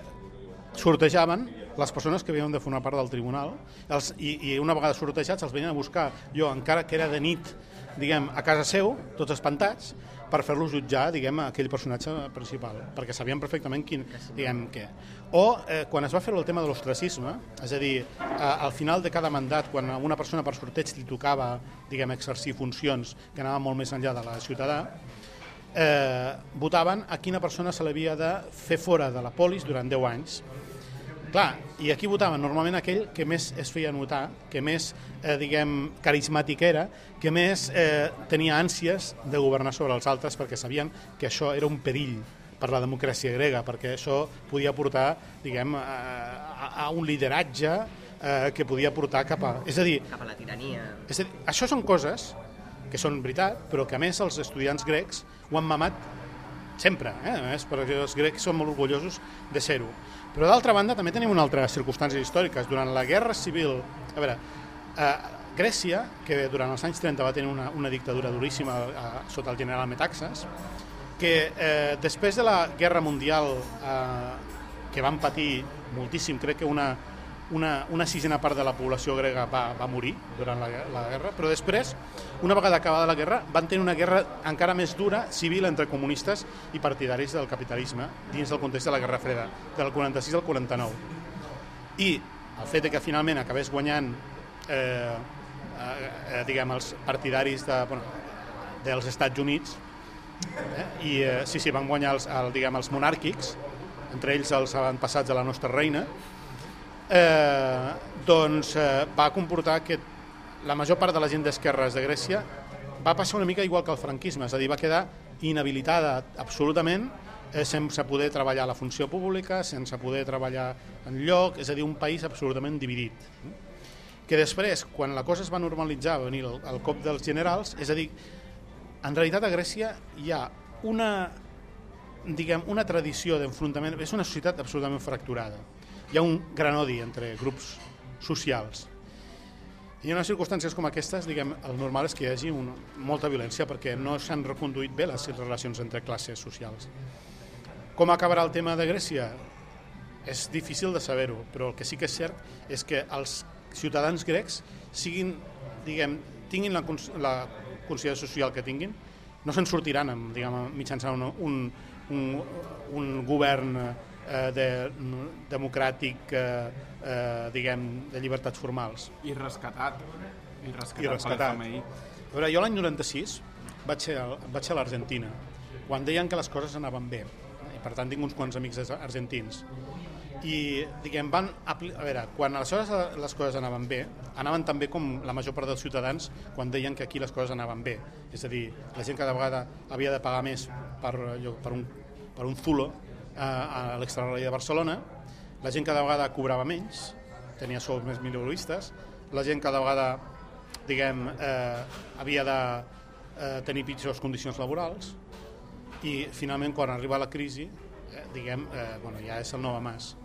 sortejaven les persones que havien de formar part del tribunal els, i, i una vegada sortejats els venien a buscar jo, encara que era de nit diguem, a casa seu, tots espantats per fer-los jutjar, diguem, aquell personatge principal, perquè sabien perfectament quin, diguem, què. O eh, quan es va fer el tema de l'ostracisme, és a dir, eh, al final de cada mandat, quan a una persona per sorteig li tocava, diguem, exercir funcions que anaven molt més enllà de la ciutadà, eh, votaven a quina persona se l'havia de fer fora de la polis durant 10 anys. Clar, i aquí votaven normalment aquell que més es feia notar, que més, eh, diguem, carismàtic era, que més eh, tenia ànsies de governar sobre els altres perquè sabien que això era un perill per la democràcia grega, perquè això podia portar, diguem, a, a, a un lideratge eh, que podia portar cap a... És a dir, cap a la tirania. és a dir, això són coses que són veritat, però que a més els estudiants grecs ho han mamat sempre, eh? a més, perquè els grecs són molt orgullosos de ser-ho. Però d'altra banda també tenim una altra circumstàncies històriques. Durant la Guerra Civil, a veure, eh, Grècia, que durant els anys 30 va tenir una, una dictadura duríssima eh, sota el general Metaxas, que eh, després de la Guerra Mundial eh, que van patir moltíssim, crec que una, una, una sisena part de la població grega va, va morir durant la, la guerra, però després, una vegada acabada la guerra, van tenir una guerra encara més dura, civil, entre comunistes i partidaris del capitalisme, dins del context de la Guerra Freda, del 46 al 49. I el fet de que finalment acabés guanyant eh, eh, eh, diguem, els partidaris de, bueno, dels Estats Units, eh, i eh, sí, sí, van guanyar els, el, diguem, els monàrquics, entre ells els avantpassats de la nostra reina, eh, doncs eh, va comportar que la major part de la gent d'esquerres de Grècia va passar una mica igual que el franquisme, és a dir, va quedar inhabilitada absolutament eh, sense poder treballar a la funció pública, sense poder treballar en lloc, és a dir, un país absolutament dividit. Que després, quan la cosa es va normalitzar, va venir el, el cop dels generals, és a dir, en realitat a Grècia hi ha una, diguem, una tradició d'enfrontament, és una societat absolutament fracturada. Hi ha un gran odi entre grups socials. I en unes circumstàncies com aquestes, diguem, el normal és que hi hagi una, molta violència perquè no s'han reconduït bé les relacions entre classes socials. Com acabarà el tema de Grècia? És difícil de saber-ho, però el que sí que és cert és que els ciutadans grecs siguin, diguem, tinguin la, la consideració social que tinguin, no se'n sortiran amb, diguem, mitjançant un, un, un, un govern eh, de, democràtic, eh, eh, diguem, de llibertats formals. I rescatat. I rescatat, I rescatat. A veure, jo l'any 96 vaig ser, vaig ser a l'Argentina, quan deien que les coses anaven bé, i per tant tinc uns quants amics argentins. I diguem, van a veure, quan aleshores les coses anaven bé, anaven tan bé com la major part dels ciutadans quan deien que aquí les coses anaven bé. És a dir, la gent cada vegada havia de pagar més per, per, un, per un zulo eh, a l'extraradi de Barcelona, la gent cada vegada cobrava menys, tenia sous més mileuristes, la gent cada vegada diguem, eh, havia de eh, tenir pitjors condicions laborals i finalment quan arriba la crisi eh, diguem, eh, bueno, ja és el nou Mas.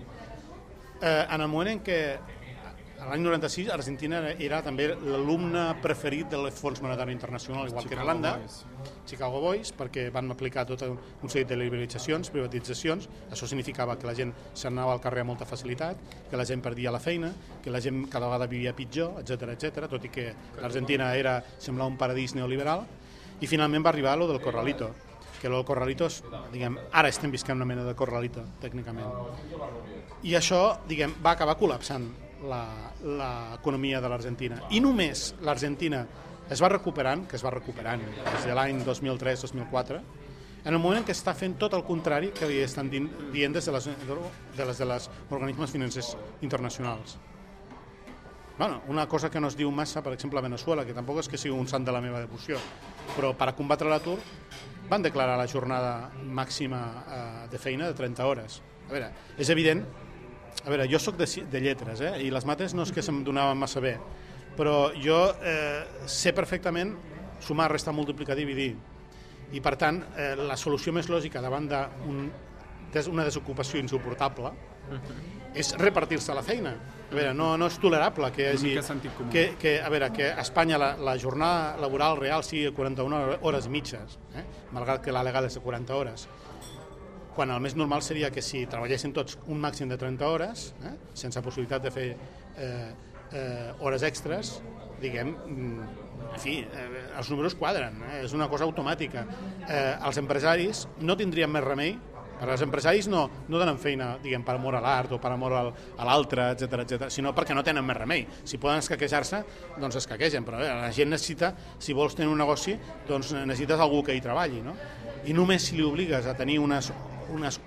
Eh, en el moment en què l'any 96 Argentina era, també l'alumne preferit del Fons Monetari Internacional, igual que Chicago Irlanda, Boys. Chicago Boys, perquè van aplicar tot un seguit de liberalitzacions, privatitzacions, això significava que la gent s'anava al carrer amb molta facilitat, que la gent perdia la feina, que la gent cada vegada vivia pitjor, etc etc. tot i que l'Argentina era, semblava un paradís neoliberal, i finalment va arribar lo del Corralito, que lo del Corralito, és, diguem, ara estem visquent una mena de Corralito, tècnicament. I això, diguem, va acabar col·lapsant la- l'economia de l'Argentina. I només l'Argentina es va recuperant, que es va recuperant des de l'any 2003-2004, en el moment en què està fent tot el contrari que li estan dient, des de les, de les, de les organismes financers internacionals. Bueno, una cosa que no es diu massa, per exemple, a Venezuela, que tampoc és que sigui un sant de la meva devoció, però per combatre l'atur van declarar la jornada màxima eh, de feina de 30 hores. A veure, és evident, a veure, jo sóc de, de lletres, eh, i les mates no és que se'm donaven massa bé, però jo eh, sé perfectament sumar, restar, multiplicar, dividir. I per tant, eh, la solució més lògica davant d'una des, una desocupació insuportable és repartir-se la feina. A veure, no, no és tolerable que hi hagi... Que, que, a veure, que a Espanya la, la jornada laboral real sigui de 41 hores mitges, eh? malgrat que la legal és de 40 hores quan el més normal seria que si treballessin tots un màxim de 30 hores, eh, sense possibilitat de fer eh, eh, hores extres, diguem, mm, en fi, eh, els números quadren, eh, és una cosa automàtica. Eh, els empresaris no tindrien més remei, perquè els empresaris no, no donen feina diguem, per amor a l'art o per amor al, a l'altre, etc etc, sinó perquè no tenen més remei. Si poden escaquejar-se, doncs escaquegen, però la gent necessita, si vols tenir un negoci, doncs necessites algú que hi treballi, no? I només si li obligues a tenir unes, unes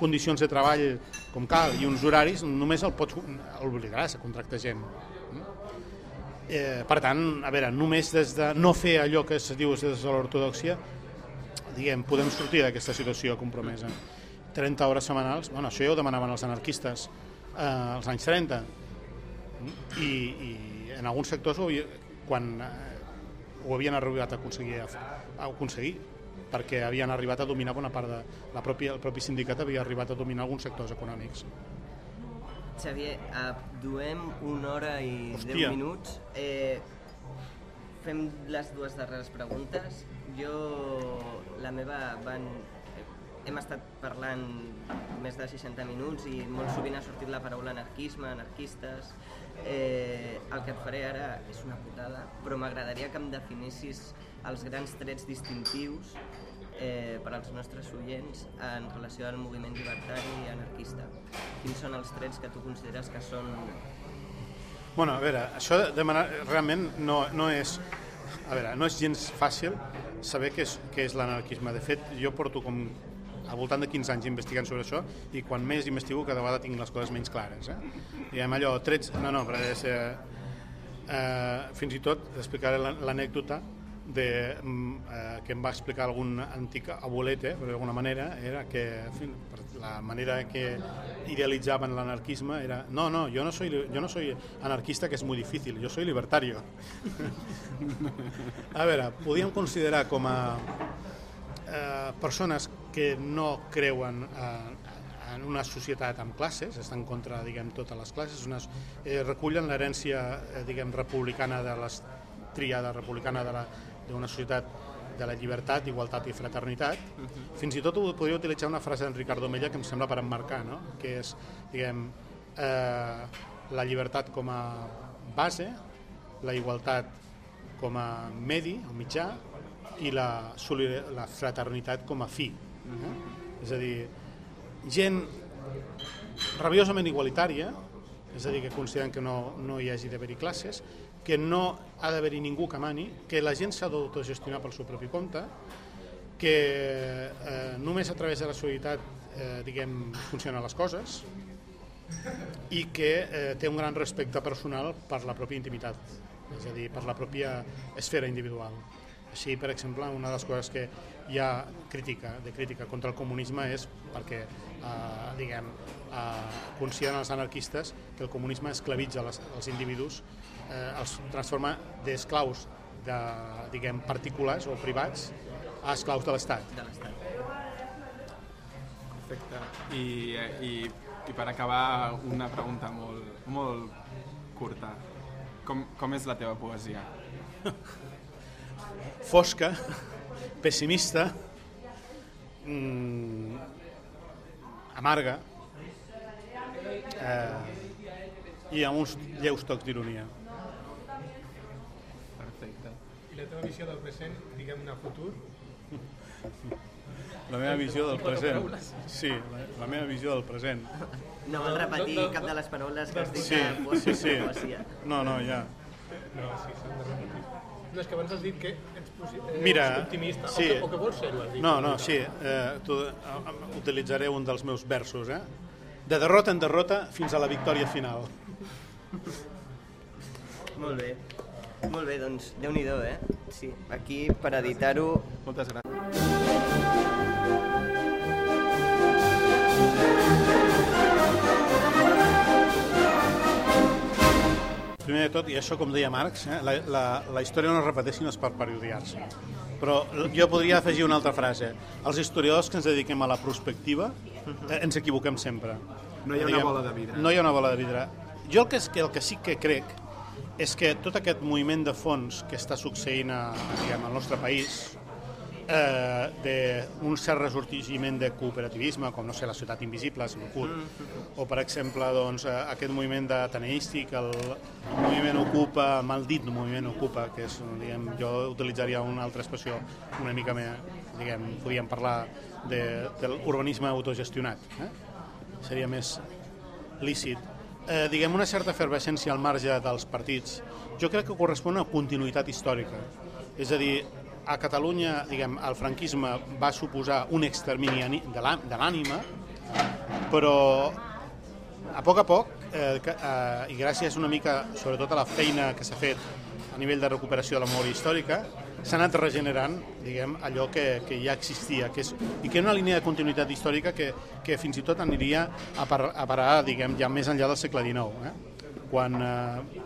condicions de treball com cal i uns horaris, només el pots obligaràs a contractar gent. Eh, per tant, a veure, només des de no fer allò que es diu des de l'ortodoxia, diguem, podem sortir d'aquesta situació compromesa. 30 hores setmanals, bueno, això ja ho demanaven els anarquistes eh, als anys 30, i, i en alguns sectors ho havia, quan eh, ho havien arribat a aconseguir, a, a aconseguir perquè havien arribat a dominar bona part de la pròpia, el propi sindicat havia arribat a dominar alguns sectors econòmics. Xavier, eh, duem una hora i Hòstia. 10 minuts. Eh, fem les dues darreres preguntes. Jo, la meva, van, hem estat parlant més de 60 minuts i molt sovint ha sortit la paraula anarquisme, anarquistes. Eh, el que et faré ara és una putada, però m'agradaria que em definissis els grans trets distintius eh, per als nostres oients en relació al moviment llibertari i anarquista. Quins són els trets que tu consideres que són... Bueno, a veure, això de demanar realment no, no és a veure, no és gens fàcil saber què és, què és l'anarquisme. De fet, jo porto com al voltant de 15 anys investigant sobre això i quan més investigo cada vegada tinc les coses menys clares. Eh? Diguem allò, trets... No, no, però és... Eh, eh, fins i tot explicaré l'an- l'anècdota de, mm, eh, que em va explicar algun antic abuelete, per d'alguna manera, era que en fi, la manera que idealitzaven l'anarquisme era no, no, yo no, soy, yo no soy anarquista, que es muy difícil, yo soy libertario. a veure, podíem considerar com a eh, persones que no creuen eh, en una societat amb classes, estan contra, diguem, totes les classes, unes, eh, recullen l'herència, eh, diguem, republicana de la triada republicana de la- d'una societat de la llibertat, igualtat i fraternitat. Fins i tot ho podria utilitzar una frase d'en Ricardo Mella que em sembla per emmarcar, no? que és, diguem, eh, la llibertat com a base, la igualtat com a medi o mitjà i la, la fraternitat com a fi. Eh? És a dir, gent rabiosament igualitària, és a dir, que consideren que no, no hi hagi d'haver-hi classes, que no ha d'haver-hi ningú que mani, que la gent s'ha d'autogestionar pel seu propi compte que eh, només a través de la solidaritat eh, diguem, funcionen les coses i que eh, té un gran respecte personal per la pròpia intimitat, és a dir, per la pròpia esfera individual. Així, per exemple, una de les coses que hi ha crítica, de crítica contra el comunisme és perquè, eh, diguem, eh, consideren els anarquistes que el comunisme esclavitza les, els individus, eh, els transforma d'esclaus de, diguem, particulars o privats a esclaus de l'Estat. de l'Estat. Perfecte. I, i, I per acabar, una pregunta molt, molt curta. Com, com és la teva poesia? Fosca, pessimista, mm, amarga eh, i amb uns lleus tocs d'ironia. I la teva visió del present, diguem-ne futur, La meva visió del present. Sí, la, la meva visió del present. No vol repetir No, no, cap de les paraules que has dit Sí, poesia. sí, sí. poesia. No, no, ja. no, sí, s'han de repetir. No, és que abans has dit que ets, posi- eh, Mira, ets optimista, sí. o, que, o que vols ser-ho. No, no, sí, eh, tu, eh, utilitzaré un dels meus versos, eh? De derrota en derrota fins a la victòria final. Molt bé. Molt bé, doncs, déu nhi eh? Sí, aquí per editar-ho Moltes gràcies. Primer de tot, i això com deia Marx, eh, la, la, la història no es repeteix sinó és per periodiar-se. Però jo podria afegir una altra frase. Els historiadors que ens dediquem a la prospectiva eh, ens equivoquem sempre. No hi ha una bola de vidre. No hi ha una bola de vidre. Jo el que, és, que, el que sí que crec és que tot aquest moviment de fons que està succeint a, diguem, al nostre país, eh, d'un cert ressorgiment de cooperativisme, com no sé, la ciutat invisible, si m'ocut, o per exemple doncs, eh, aquest moviment d'ateneístic, el, el moviment Ocupa, el maldit moviment Ocupa, que és, diguem, jo utilitzaria una altra expressió una mica més, diguem, podríem parlar de, de l'urbanisme autogestionat, eh? seria més lícit. Eh, diguem, una certa efervescència al marge dels partits, jo crec que correspon a continuïtat històrica. És a dir, a Catalunya, diguem, el franquisme va suposar un extermini de l'à- de l'ànima, però a poc a poc, eh, eh, i gràcies una mica, sobretot a la feina que s'ha fet a nivell de recuperació de la memòria històrica, s'ha anat regenerant diguem, allò que, que ja existia que és, i que era una línia de continuïtat històrica que, que fins i tot aniria a, par, a parar diguem, ja més enllà del segle XIX. Eh? Quan eh,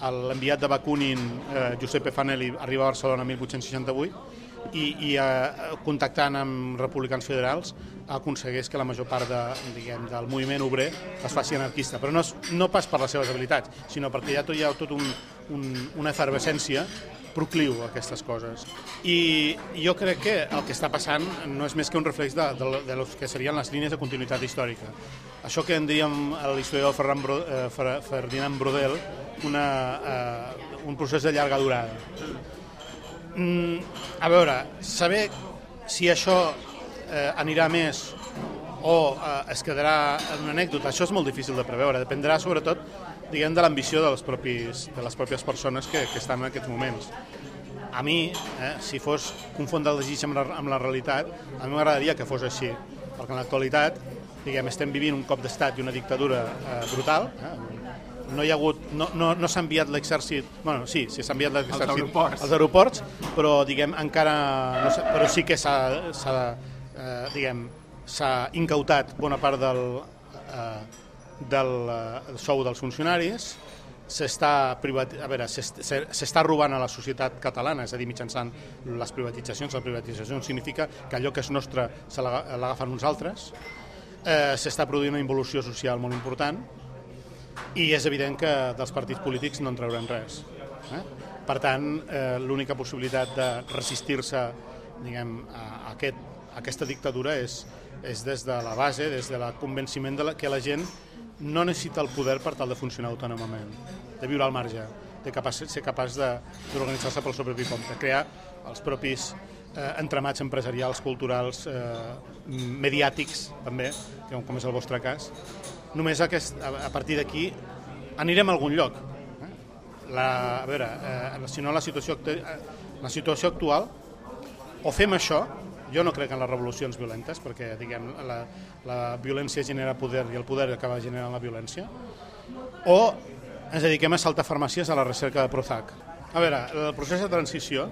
l'enviat de Bakunin, eh, Giuseppe Fanelli, arriba a Barcelona en 1868 i, i eh, contactant amb republicans federals aconsegueix que la major part de, diguem, del moviment obrer es faci anarquista, però no, no pas per les seves habilitats, sinó perquè ha tot, hi ha tot un, un, una efervescència procliu a aquestes coses. I jo crec que el que està passant no és més que un reflex de, de, de los que serien les línies de continuïtat històrica. Això que en a l'historiador Ferran Bro, eh, Fer- Ferdinand Brodel, una, eh, un procés de llarga durada. Mm, a veure, saber si això eh, anirà més o eh, es quedarà en una anècdota, això és molt difícil de preveure, dependrà sobretot diguem, de l'ambició de, les propis, de les pròpies persones que, que estan en aquests moments. A mi, eh, si fos confondre el desig amb la, amb la realitat, a mi m'agradaria que fos així, perquè en l'actualitat diguem, estem vivint un cop d'estat i una dictadura eh, brutal, eh, no hi ha hagut, no, no, no s'ha enviat l'exèrcit, bueno, sí, sí s'ha enviat l'exèrcit aeroports. als aeroports, però diguem, encara, no sé, però sí que s'ha, eh, diguem, s'ha incautat bona part del, eh, del eh, sou dels funcionaris, s'està privat... a veure, s'est- s'e- s'està robant a la societat catalana, és a dir, mitjançant les privatitzacions. La privatització significa que allò que és nostre l'agafen uns altres. Eh, s'està produint una involució social molt important i és evident que dels partits polítics no en traurem res. Eh? Per tant, eh, l'única possibilitat de resistir-se diguem, a, aquest, aquesta dictadura és, és des de la base, des del convenciment de la, que la gent no necessita el poder per tal de funcionar autònomament, de viure al marge, de capaç, ser capaç d'organitzar-se pel seu propi compte, crear els propis eh, entramats empresarials, culturals, eh, mediàtics també, com, és el vostre cas. Només aquest, a, a partir d'aquí anirem a algun lloc. Eh? La, a veure, eh, si no la situació, eh, la situació actual, o fem això, jo no crec en les revolucions violentes, perquè diguem, la, la violència genera poder i el poder acaba generant la violència, o ens dediquem a saltar farmàcies a la recerca de Prozac. A veure, el procés de transició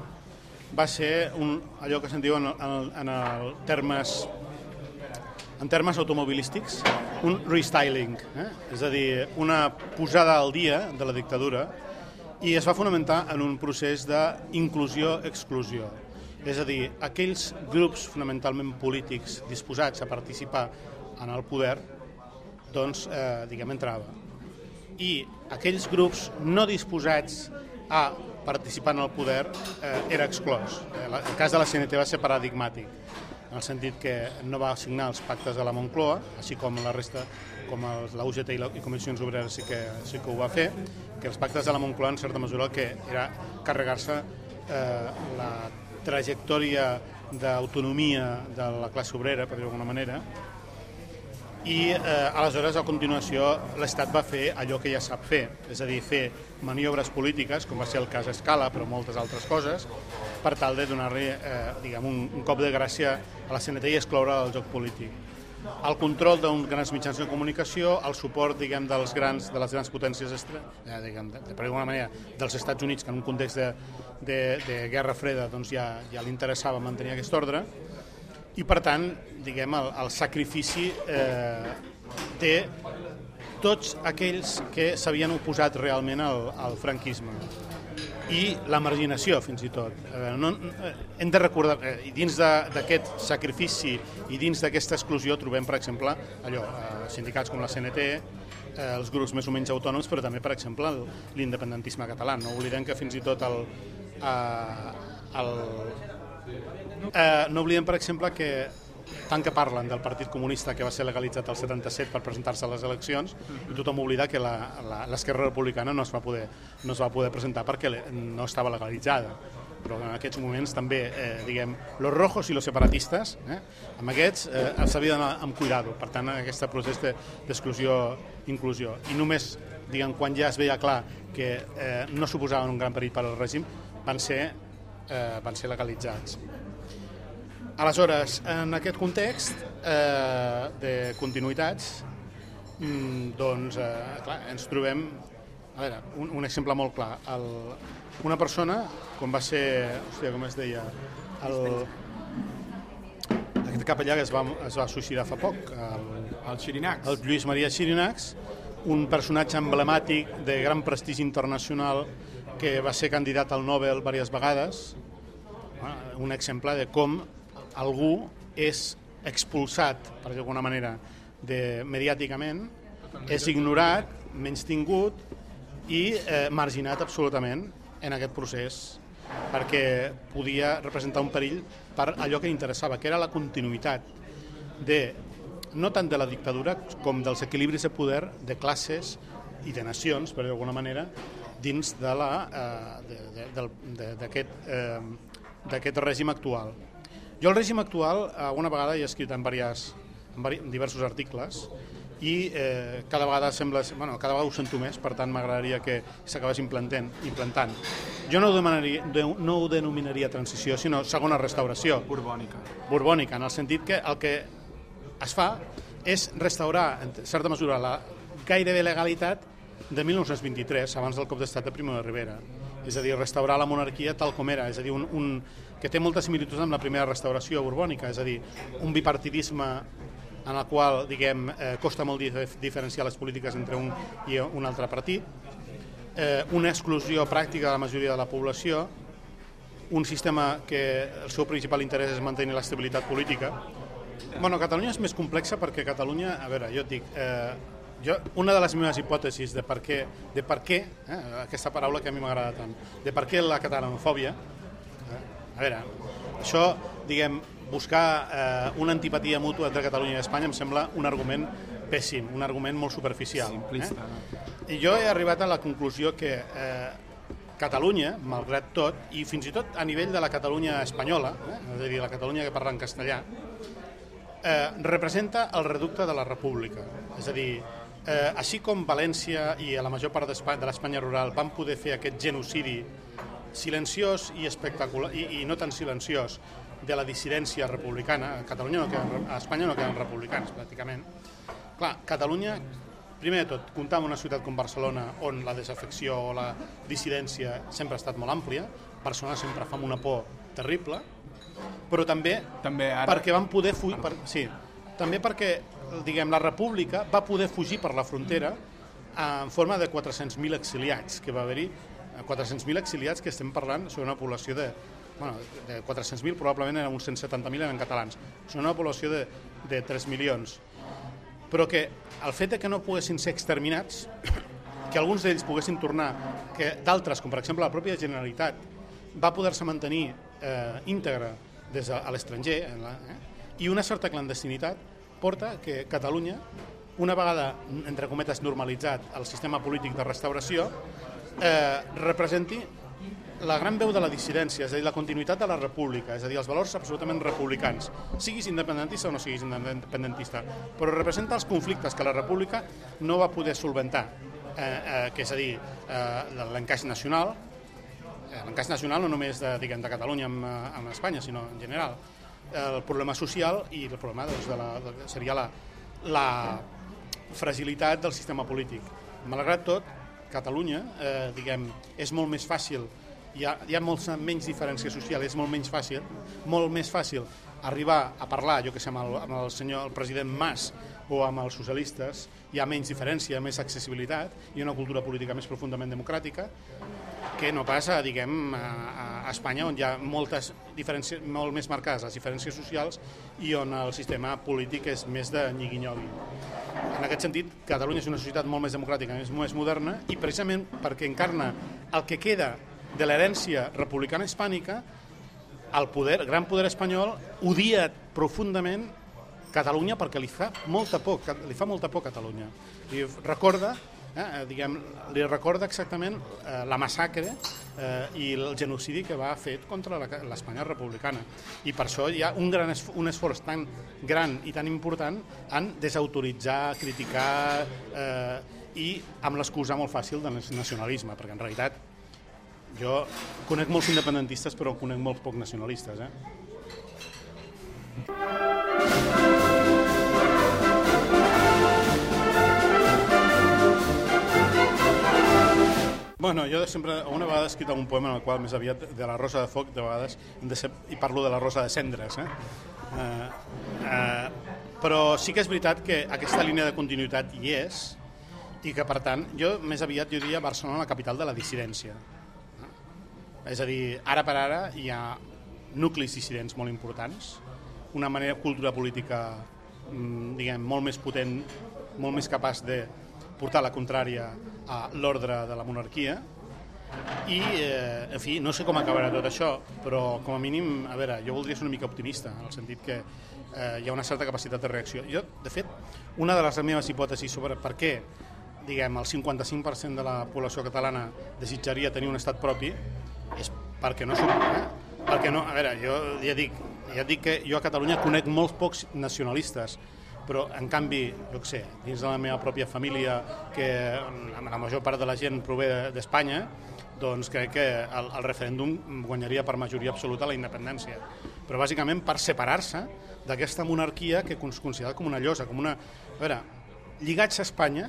va ser un, allò que se'n diu en, en, en el termes en termes automobilístics, un restyling, eh? és a dir, una posada al dia de la dictadura i es va fonamentar en un procés d'inclusió-exclusió. És a dir, aquells grups fonamentalment polítics disposats a participar en el poder, doncs, eh, diguem, entrava. I aquells grups no disposats a participar en el poder eh, era exclòs. Eh, el cas de la CNT va ser paradigmàtic en el sentit que no va signar els pactes de la Moncloa, així com la resta, com els, la UGT i, la, i Comissions Obreres sí que, sí que ho va fer, que els pactes de la Moncloa en certa mesura el que era carregar-se eh, la trajectòria d'autonomia de la classe obrera, per dir d'alguna manera, i eh, aleshores a continuació l'Estat va fer allò que ja sap fer, és a dir, fer maniobres polítiques, com va ser el cas Escala, però moltes altres coses, per tal de donar-li eh, diguem, un, un cop de gràcia a la CNT i excloure el joc polític. El control d'uns grans mitjans de comunicació, el suport diguem, dels grans, de les grans potències estre, eh, diguem, de, de, per alguna manera dels Estats Units, que en un context de, de, de guerra freda doncs ja, ja li interessava mantenir aquest ordre, i per tant, diguem, el, el sacrifici eh, té tots aquells que s'havien oposat realment al, al franquisme i la marginació fins i tot. Eh, no, hem de recordar, eh, dins d'aquest sacrifici i dins d'aquesta exclusió trobem, per exemple, allò, eh, sindicats com la CNT, eh, els grups més o menys autònoms, però també, per exemple, l'independentisme català. No oblidem que fins i tot el, eh, el, Eh, no oblidem, per exemple, que tant que parlen del Partit Comunista que va ser legalitzat el 77 per presentar-se a les eleccions i tothom oblida que l'esquerra republicana no es, va poder, no es va poder presentar perquè no estava legalitzada però en aquests moments també, eh, diguem, los rojos i los separatistes, eh, amb aquests eh, s'havia d'anar amb cuidado, per tant, aquest procés d'exclusió, inclusió. I només, diguem, quan ja es veia clar que eh, no suposaven un gran perill per al règim, van ser, eh, van ser legalitzats. Aleshores, en aquest context eh, de continuïtats, mm, doncs, eh, clar, ens trobem, a veure, un, un exemple molt clar, el, una persona, com va ser, hòstia, com es deia, el, aquest capellà que es va, es va suïcidar fa poc, el, el Xirinacs. El Lluís Maria Xirinacs, un personatge emblemàtic de gran prestigi internacional que va ser candidat al Nobel diverses vegades, un exemple de com algú és expulsat, per d'alguna manera, de, mediàticament, és ignorat, menys tingut i eh, marginat absolutament en aquest procés perquè podia representar un perill per allò que interessava, que era la continuïtat de, no tant de la dictadura com dels equilibris de poder de classes i de nacions, per d'alguna manera, dins d'aquest eh, eh, règim actual. Jo el règim actual, alguna vegada he escrit en, diverses, en diversos articles i eh, cada vegada sembla, bueno, cada vegada ho sento més, per tant m'agradaria que s'acabés implantant, implantant. Jo no ho, demanaria, no ho denominaria transició, sinó segona restauració. Borbònica. Borbònica, en el sentit que el que es fa és restaurar, en certa mesura, la gairebé legalitat de 1923, abans del cop d'estat de Primo de Rivera. És a dir, restaurar la monarquia tal com era, és a dir, un, un, que té moltes similituds amb la primera restauració borbònica, és a dir, un bipartidisme en el qual diguem, eh, costa molt diferenciar les polítiques entre un i un altre partit, eh, una exclusió pràctica de la majoria de la població, un sistema que el seu principal interès és mantenir l'estabilitat política. Bueno, Catalunya és més complexa perquè Catalunya, a veure, jo et dic, eh, jo, una de les meves hipòtesis de per què, de per què eh, aquesta paraula que a mi m'agrada tant, de per què la catalanofòbia, a veure, això, diguem, buscar eh, una antipatia mútua entre Catalunya i Espanya em sembla un argument pèssim, un argument molt superficial. Simplista. Eh? I jo he arribat a la conclusió que eh, Catalunya, malgrat tot, i fins i tot a nivell de la Catalunya espanyola, eh, és a dir, la Catalunya que parla en castellà, eh, representa el reducte de la república. És a dir, eh, així com València i a la major part de l'Espanya rural van poder fer aquest genocidi silenciós i espectacular, i, i no tan silenciós, de la dissidència republicana. A Catalunya no queden, a Espanya no queden republicans, pràcticament. Clar, Catalunya, primer de tot, comptar amb una ciutat com Barcelona on la desafecció o la dissidència sempre ha estat molt àmplia, Barcelona sempre fa una por terrible, però també, També ara... perquè van poder fugir... Per, sí, també perquè, diguem, la república va poder fugir per la frontera en forma de 400.000 exiliats, que va haver-hi 400.000 exiliats que estem parlant sobre una població de, bueno, de 400.000, probablement eren uns 170.000 eren catalans. Són una població de, de 3 milions. Però que el fet de que no poguessin ser exterminats, que alguns d'ells poguessin tornar, que d'altres, com per exemple la pròpia Generalitat, va poder-se mantenir eh, íntegre des de a l'estranger, en eh, i una certa clandestinitat porta que Catalunya, una vegada, entre cometes, normalitzat el sistema polític de restauració, eh, representi la gran veu de la dissidència, és a dir, la continuïtat de la república, és a dir, els valors absolutament republicans, siguis independentista o no siguis independentista, però representa els conflictes que la república no va poder solventar, eh, eh, que és a dir, eh, l'encaix nacional, eh, l'encaix nacional no només de, diguem, de Catalunya amb, eh, amb Espanya, sinó en general, el problema social i el problema doncs, de la, de, seria la, la fragilitat del sistema polític. Malgrat tot, Catalunya, eh, diguem, és molt més fàcil, hi ha, hi ha molts menys diferència social, és molt menys fàcil, molt més fàcil arribar a parlar, jo que sé, amb el, amb el senyor el president Mas o amb els socialistes, hi ha menys diferència, més accessibilitat i una cultura política més profundament democràtica, que no passa, diguem, a, a Espanya, on hi ha moltes diferències, molt més marcades les diferències socials i on el sistema polític és més de nyigui-nyogui. En aquest sentit, Catalunya és una societat molt més democràtica, més, més moderna, i precisament perquè encarna el que queda de l'herència republicana hispànica, el poder, el gran poder espanyol odia profundament Catalunya perquè li fa molta por, li fa molta por Catalunya. I recorda, eh, diguem, li recorda exactament eh, la massacre eh, i el genocidi que va fer contra l'Espanya republicana. I per això hi ha un, gran esf un esforç tan gran i tan important en desautoritzar, criticar eh, i amb l'excusa molt fàcil del nacionalisme, perquè en realitat jo conec molts independentistes però conec molts pocs nacionalistes. Eh? Bueno, jo sempre, una vegada he escrit un poema en el qual més aviat de la Rosa de Foc, de vegades, de ser, i parlo de la Rosa de Cendres, eh? Eh, eh, però sí que és veritat que aquesta línia de continuïtat hi és i que, per tant, jo més aviat jo diria Barcelona la capital de la dissidència. Eh? És a dir, ara per ara hi ha nuclis dissidents molt importants, una manera cultura política mm, diguem, molt més potent, molt més capaç de portar la contrària a l'ordre de la monarquia i, eh, en fi, no sé com acabarà tot això, però com a mínim, a veure, jo voldria ser una mica optimista, en el sentit que eh, hi ha una certa capacitat de reacció. Jo, de fet, una de les meves hipòtesis sobre per què diguem, el 55% de la població catalana desitjaria tenir un estat propi és perquè no som... Eh? Perquè no, a veure, jo ja dic, ja dic que jo a Catalunya conec molts pocs nacionalistes, però en canvi, jo què sé, dins de la meva pròpia família, que la, major part de la gent prové d'Espanya, doncs crec que el, el referèndum guanyaria per majoria absoluta la independència. Però bàsicament per separar-se d'aquesta monarquia que es considera com una llosa, com una... A veure, lligats a Espanya,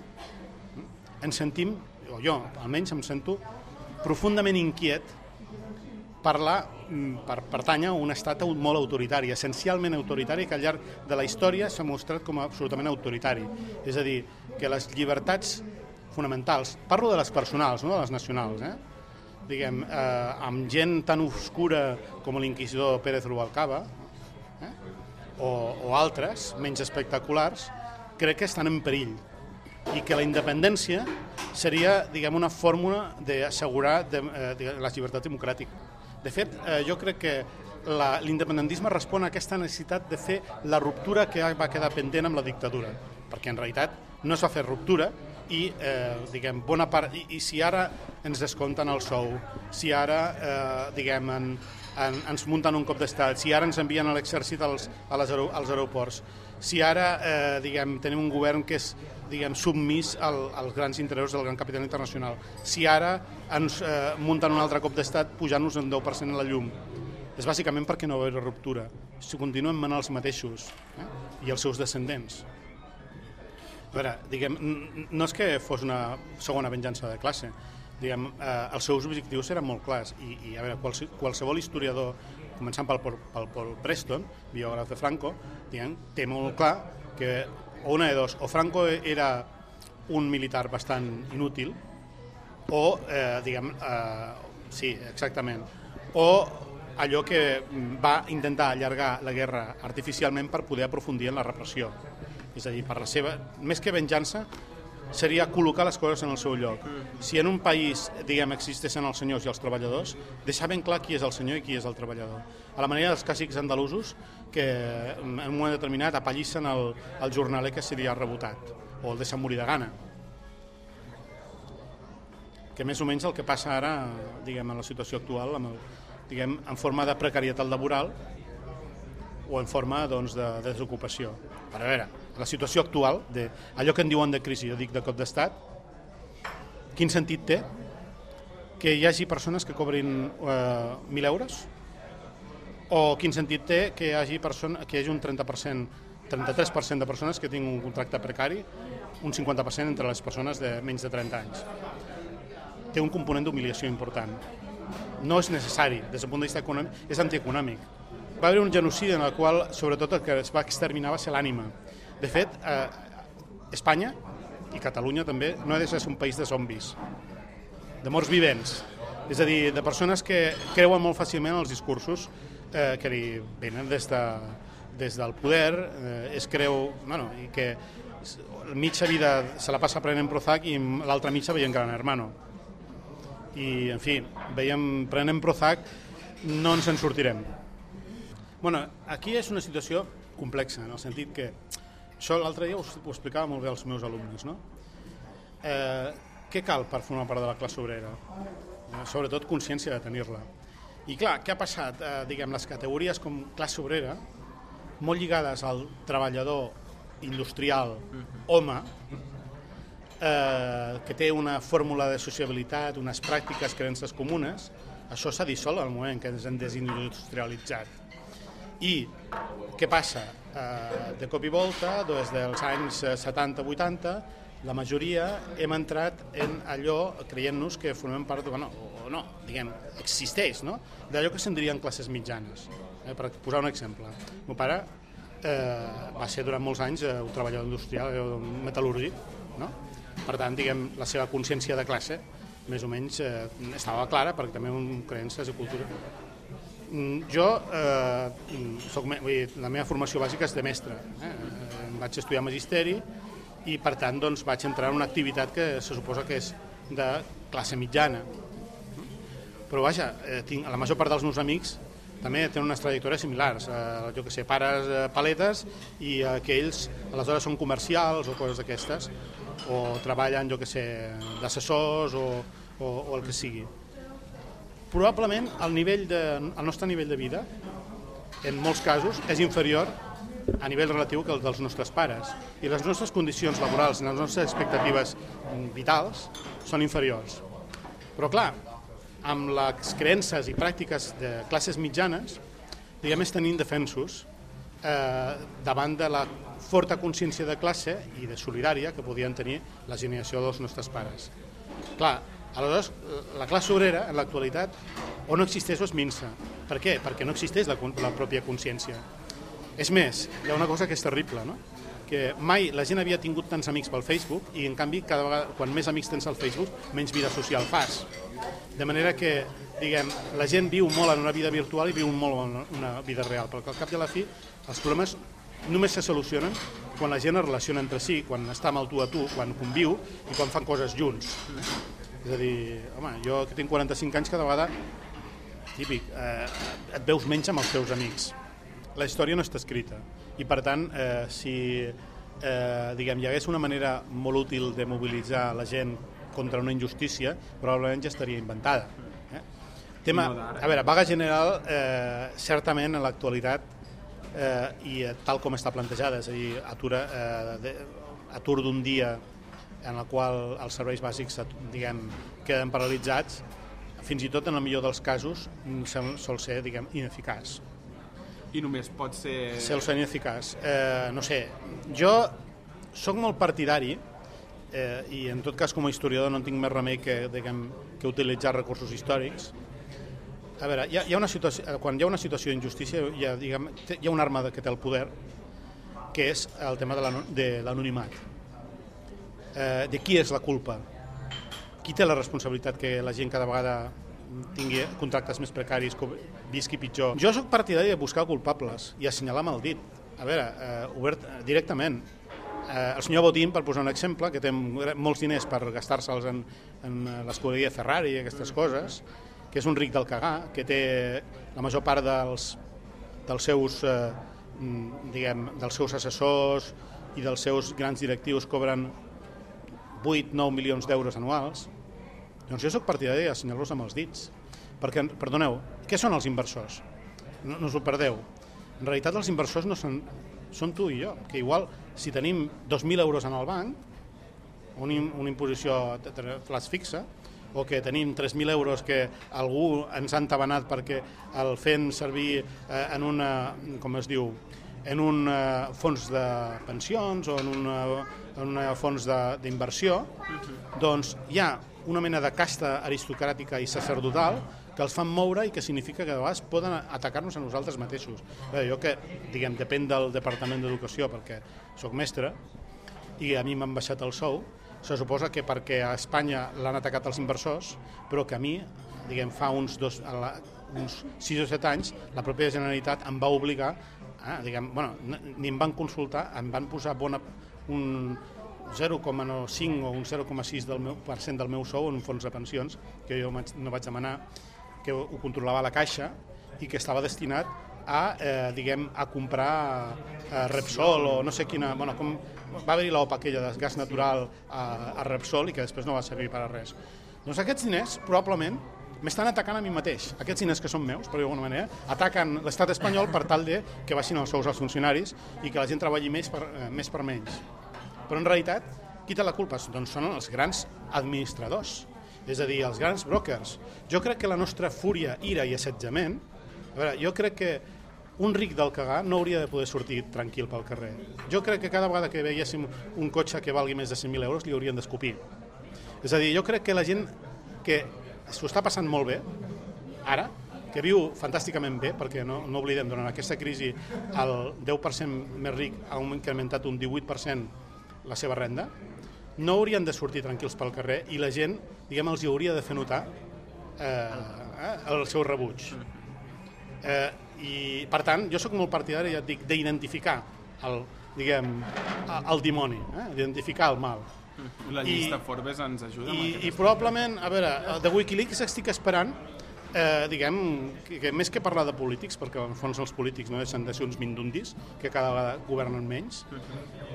ens sentim, o jo almenys em sento, profundament inquiet per, la, mm, per pertànyer a un estat molt autoritari, essencialment autoritari, que al llarg de la història s'ha mostrat com a absolutament autoritari. És a dir, que les llibertats fonamentals, parlo de les personals, no de les nacionals, eh? diguem, eh, amb gent tan obscura com l'inquisidor Pérez Rubalcaba, eh? o, o altres, menys espectaculars, crec que estan en perill i que la independència seria diguem, una fórmula d'assegurar de, eh, les llibertats democràtiques. De fet, eh, jo crec que l'independentisme respon a aquesta necessitat de fer la ruptura que va quedar pendent amb la dictadura, perquè en realitat no es va fer ruptura i, eh, diguem, bona part... I, I si ara ens descompten el sou, si ara, eh, diguem, en, en, ens munten un cop d'estat, si ara ens envien a l'exèrcit als, als aeroports, si ara, eh, diguem, tenim un govern que és diguem, submís al, als grans interessos del gran capital internacional. Si ara ens eh, munten un altre cop d'estat pujant-nos en 10% la llum. és bàsicament perquè no va haver ruptura. Si continuen manant els mateixos eh? i els seus descendents. A veure, diguem, no és que fos una segona venjança de classe, diguem, eh, els seus objectius eren molt clars i, i a veure, quals, qualsevol historiador, començant pel, pel Paul Preston, biògraf de Franco, diguem, té molt clar que o una de dos, o Franco era un militar bastant inútil, o, eh, diguem, eh, sí, exactament, o allò que va intentar allargar la guerra artificialment per poder aprofundir en la repressió. És a dir, per la seva, més que venjança, seria col·locar les coses en el seu lloc. Si en un país, diguem, existeixen els senyors i els treballadors, deixar ben clar qui és el senyor i qui és el treballador. A la manera dels clàssics andalusos, que en un moment determinat apallissen el, el jornaler que seria rebotat, o el deixen morir de gana que més o menys el que passa ara, diguem, en la situació actual, amb el, diguem, en forma de precarietat laboral o en forma doncs, de, de desocupació. Per a veure, la situació actual, de, allò que en diuen de crisi, jo dic de cop d'estat, quin sentit té que hi hagi persones que cobrin eh, 1.000 euros? O quin sentit té que hi hagi, persona, que hi hagi un 30%, 33% de persones que tinguin un contracte precari, un 50% entre les persones de menys de 30 anys? té un component d'humiliació important. No és necessari, des del punt de vista econòmic, és antieconòmic. Va haver un genocidi en el qual, sobretot, el que es va exterminar va ser l'ànima. De fet, eh, Espanya, i Catalunya també, no ha de ser un país de zombis, de morts vivents. És a dir, de persones que creuen molt fàcilment els discursos eh, que li venen des, de, des del poder, eh, es creu, bueno, i que mitja vida se la passa prenent Prozac i l'altra mitja veient Gran Hermano i, en fi, veiem, prenem Prozac, no ens en sortirem. bueno, aquí és una situació complexa, en el sentit que això l'altre dia ho, ho explicava molt bé als meus alumnes, no? Eh, què cal per formar part de la classe obrera? Eh, sobretot consciència de tenir-la. I clar, què ha passat? Eh, diguem, les categories com classe obrera, molt lligades al treballador industrial home, eh, que té una fórmula de sociabilitat, unes pràctiques, creences comunes, això s'ha dissolt al moment que ens hem desindustrialitzat. I què passa? Eh, de cop i volta, des dels anys 70-80, la majoria hem entrat en allò creient-nos que formem part, de, bueno, o no, diguem, existeix, no? d'allò que se'n dirien classes mitjanes. Eh, per posar un exemple. Meu pare eh, va ser durant molts anys eh, un treballador industrial, eh, un metal·lúrgic, no? Per tant, diguem, la seva consciència de classe més o menys eh, estava clara perquè també un creences i cultura. Mm, Jo, eh, soc, me- vull dir, la meva formació bàsica és de mestre. Eh, Vaig estudiar magisteri i per tant doncs, vaig entrar en una activitat que se suposa que és de classe mitjana. Però vaja, eh, tinc, la major part dels meus amics també tenen unes trajectòries similars, eh, jo que sé, pares eh, paletes i eh, que ells aleshores són comercials o coses d'aquestes, o treballen, jo que sé, d'assessors o, o, o el que sigui. Probablement el, nivell de, el nostre nivell de vida, en molts casos, és inferior a nivell relatiu que el dels nostres pares. I les nostres condicions laborals i les nostres expectatives vitals són inferiors. Però clar, amb les creences i pràctiques de classes mitjanes, diguem, estan indefensos eh, davant de la forta consciència de classe i de solidària que podien tenir la generació dels nostres pares. Clar, aleshores, la classe obrera, en l'actualitat, o no existeix o es minsa. Per què? Perquè no existeix la, la pròpia consciència. És més, hi ha una cosa que és terrible, no? que mai la gent havia tingut tants amics pel Facebook i en canvi cada vegada, quan més amics tens al Facebook menys vida social fas de manera que diguem, la gent viu molt en una vida virtual i viu molt en una vida real perquè al cap i a la fi els problemes només se solucionen quan la gent es relaciona entre si, quan està amb el tu a tu, quan conviu i quan fan coses junts. És a dir, home, jo que tinc 45 anys cada vegada, típic, eh, et veus menys amb els teus amics. La història no està escrita i per tant, eh, si eh, diguem, hi hagués una manera molt útil de mobilitzar la gent contra una injustícia, probablement ja estaria inventada. Eh? Tema, a veure, vaga general, eh, certament en l'actualitat eh, i eh, tal com està plantejada, és a dir, atura, eh, de, atur d'un dia en el qual els serveis bàsics diguem, queden paralitzats, fins i tot en el millor dels casos mm, sol, ser, diguem, ineficaç. I només pot ser... Sol ser ineficaç. Eh, no sé, jo sóc molt partidari eh, i en tot cas com a historiador no tinc més remei que, diguem, que utilitzar recursos històrics. A veure, hi ha, hi ha una situació, eh, quan hi ha una situació d'injustícia hi, ha, diguem, hi ha una arma que té el poder que és el tema de l'ano- de l'anonimat. Eh, de qui és la culpa? Qui té la responsabilitat que la gent cada vegada tingui contractes més precaris, que visqui pitjor? Jo sóc partidari de buscar culpables i assenyalar amb el dit. A veure, eh, obert, eh, directament. Eh, el senyor Botín, per posar un exemple, que té molts diners per gastar-se'ls en, en eh, l'escuderia Ferrari i aquestes coses, que és un ric del cagar, que té la major part dels, dels seus eh, mm, diguem, dels seus assessors i dels seus grans directius cobren 8-9 milions d'euros anuals, doncs jo sóc partidari d'assenyalar-los amb els dits. Perquè, perdoneu, què són els inversors? No, no us ho perdeu. En realitat els inversors no són, són tu i jo, que igual si tenim 2.000 euros en el banc, una, una imposició flash fixa, o que tenim 3.000 euros que algú ens ha entabanat perquè el fent servir eh, en una, com es diu, en un eh, fons de pensions o en una, en una fons de- d'inversió, doncs hi ha una mena de casta aristocràtica i sacerdotal que els fan moure i que significa que de vegades poden atacar-nos a nosaltres mateixos. Bé, jo que, diguem, depèn del Departament d'Educació perquè sóc mestre i a mi m'han baixat el sou, se suposa que perquè a Espanya l'han atacat els inversors, però que a mi, diguem, fa uns, dos, la, uns 6 o 7 anys, la pròpia Generalitat em va obligar, a, diguem, bueno, ni em van consultar, em van posar bona, un 0,5 o un 0,6 del meu per cent del meu sou en un fons de pensions que jo no vaig demanar, que ho controlava la Caixa i que estava destinat a, eh, diguem, a comprar eh, Repsol o no sé quina... Bueno, com, va haver-hi l'OPA aquella de gas natural a, a Repsol i que després no va servir per a res. Doncs aquests diners, probablement, m'estan atacant a mi mateix. Aquests diners que són meus, per d'alguna manera, ataquen l'estat espanyol per tal de que baixin els sous als funcionaris i que la gent treballi més per, eh, més per menys. Però en realitat, qui té la culpa? Doncs són els grans administradors, és a dir, els grans brokers. Jo crec que la nostra fúria, ira i assetjament, a veure, jo crec que un ric del cagar no hauria de poder sortir tranquil pel carrer. Jo crec que cada vegada que veiéssim un cotxe que valgui més de 100.000 euros li haurien d'escopir. És a dir, jo crec que la gent que s'ho està passant molt bé, ara, que viu fantàsticament bé, perquè no, no oblidem, durant aquesta crisi el 10% més ric ha incrementat un 18% la seva renda, no haurien de sortir tranquils pel carrer i la gent, diguem, els hi hauria de fer notar eh, eh, el seu rebuig. Eh, I, per tant, jo sóc molt partidari, ja et dic, d'identificar el, diguem, el dimoni, eh? d'identificar el mal. La I- llista Forbes ens ajuda I, I probablement, a veure, de Wikileaks estic esperant eh, diguem, que, que més que parlar de polítics, perquè en fons els polítics no deixen de ser uns mindundis, que cada vegada governen menys,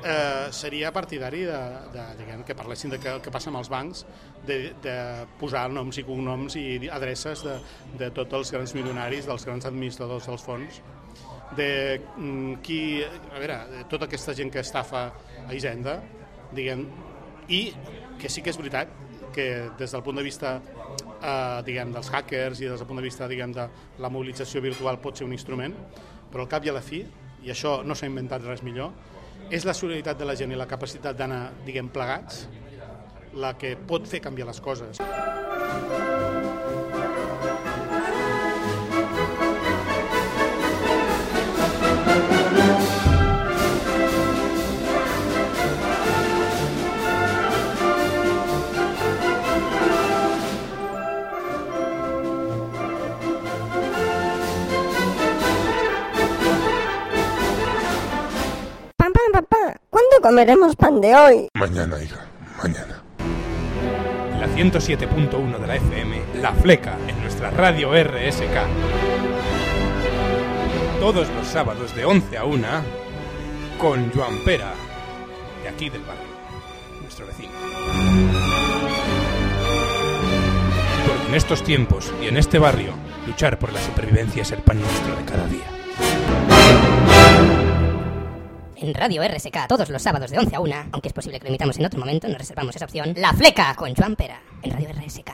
eh, seria partidari de, de, diguem, que parlessin de què, passa amb els bancs, de, de posar noms i cognoms i adreces de, de tots els grans milionaris, dels grans administradors dels fons, de mm, qui, a veure, de tota aquesta gent que estafa a Hisenda, diguem, i que sí que és veritat que des del punt de vista eh, diguem, dels hackers i des del punt de vista diguem, de la mobilització virtual pot ser un instrument, però al cap i a la fi, i això no s'ha inventat res millor, és la solidaritat de la gent i la capacitat d'anar, diguem, plegats, la que pot fer canviar les coses. Comeremos pan de hoy? Mañana, hija, mañana. La 107.1 de la FM, La Fleca, en nuestra radio RSK. Todos los sábados de 11 a 1 con Joan Pera, de aquí del barrio, nuestro vecino. Porque en estos tiempos y en este barrio, luchar por la supervivencia es el pan nuestro de cada día. En Radio RSK, todos los sábados de 11 a 1, aunque es posible que lo emitamos en otro momento, nos reservamos esa opción. La Fleca con Joan Pera, en Radio RSK.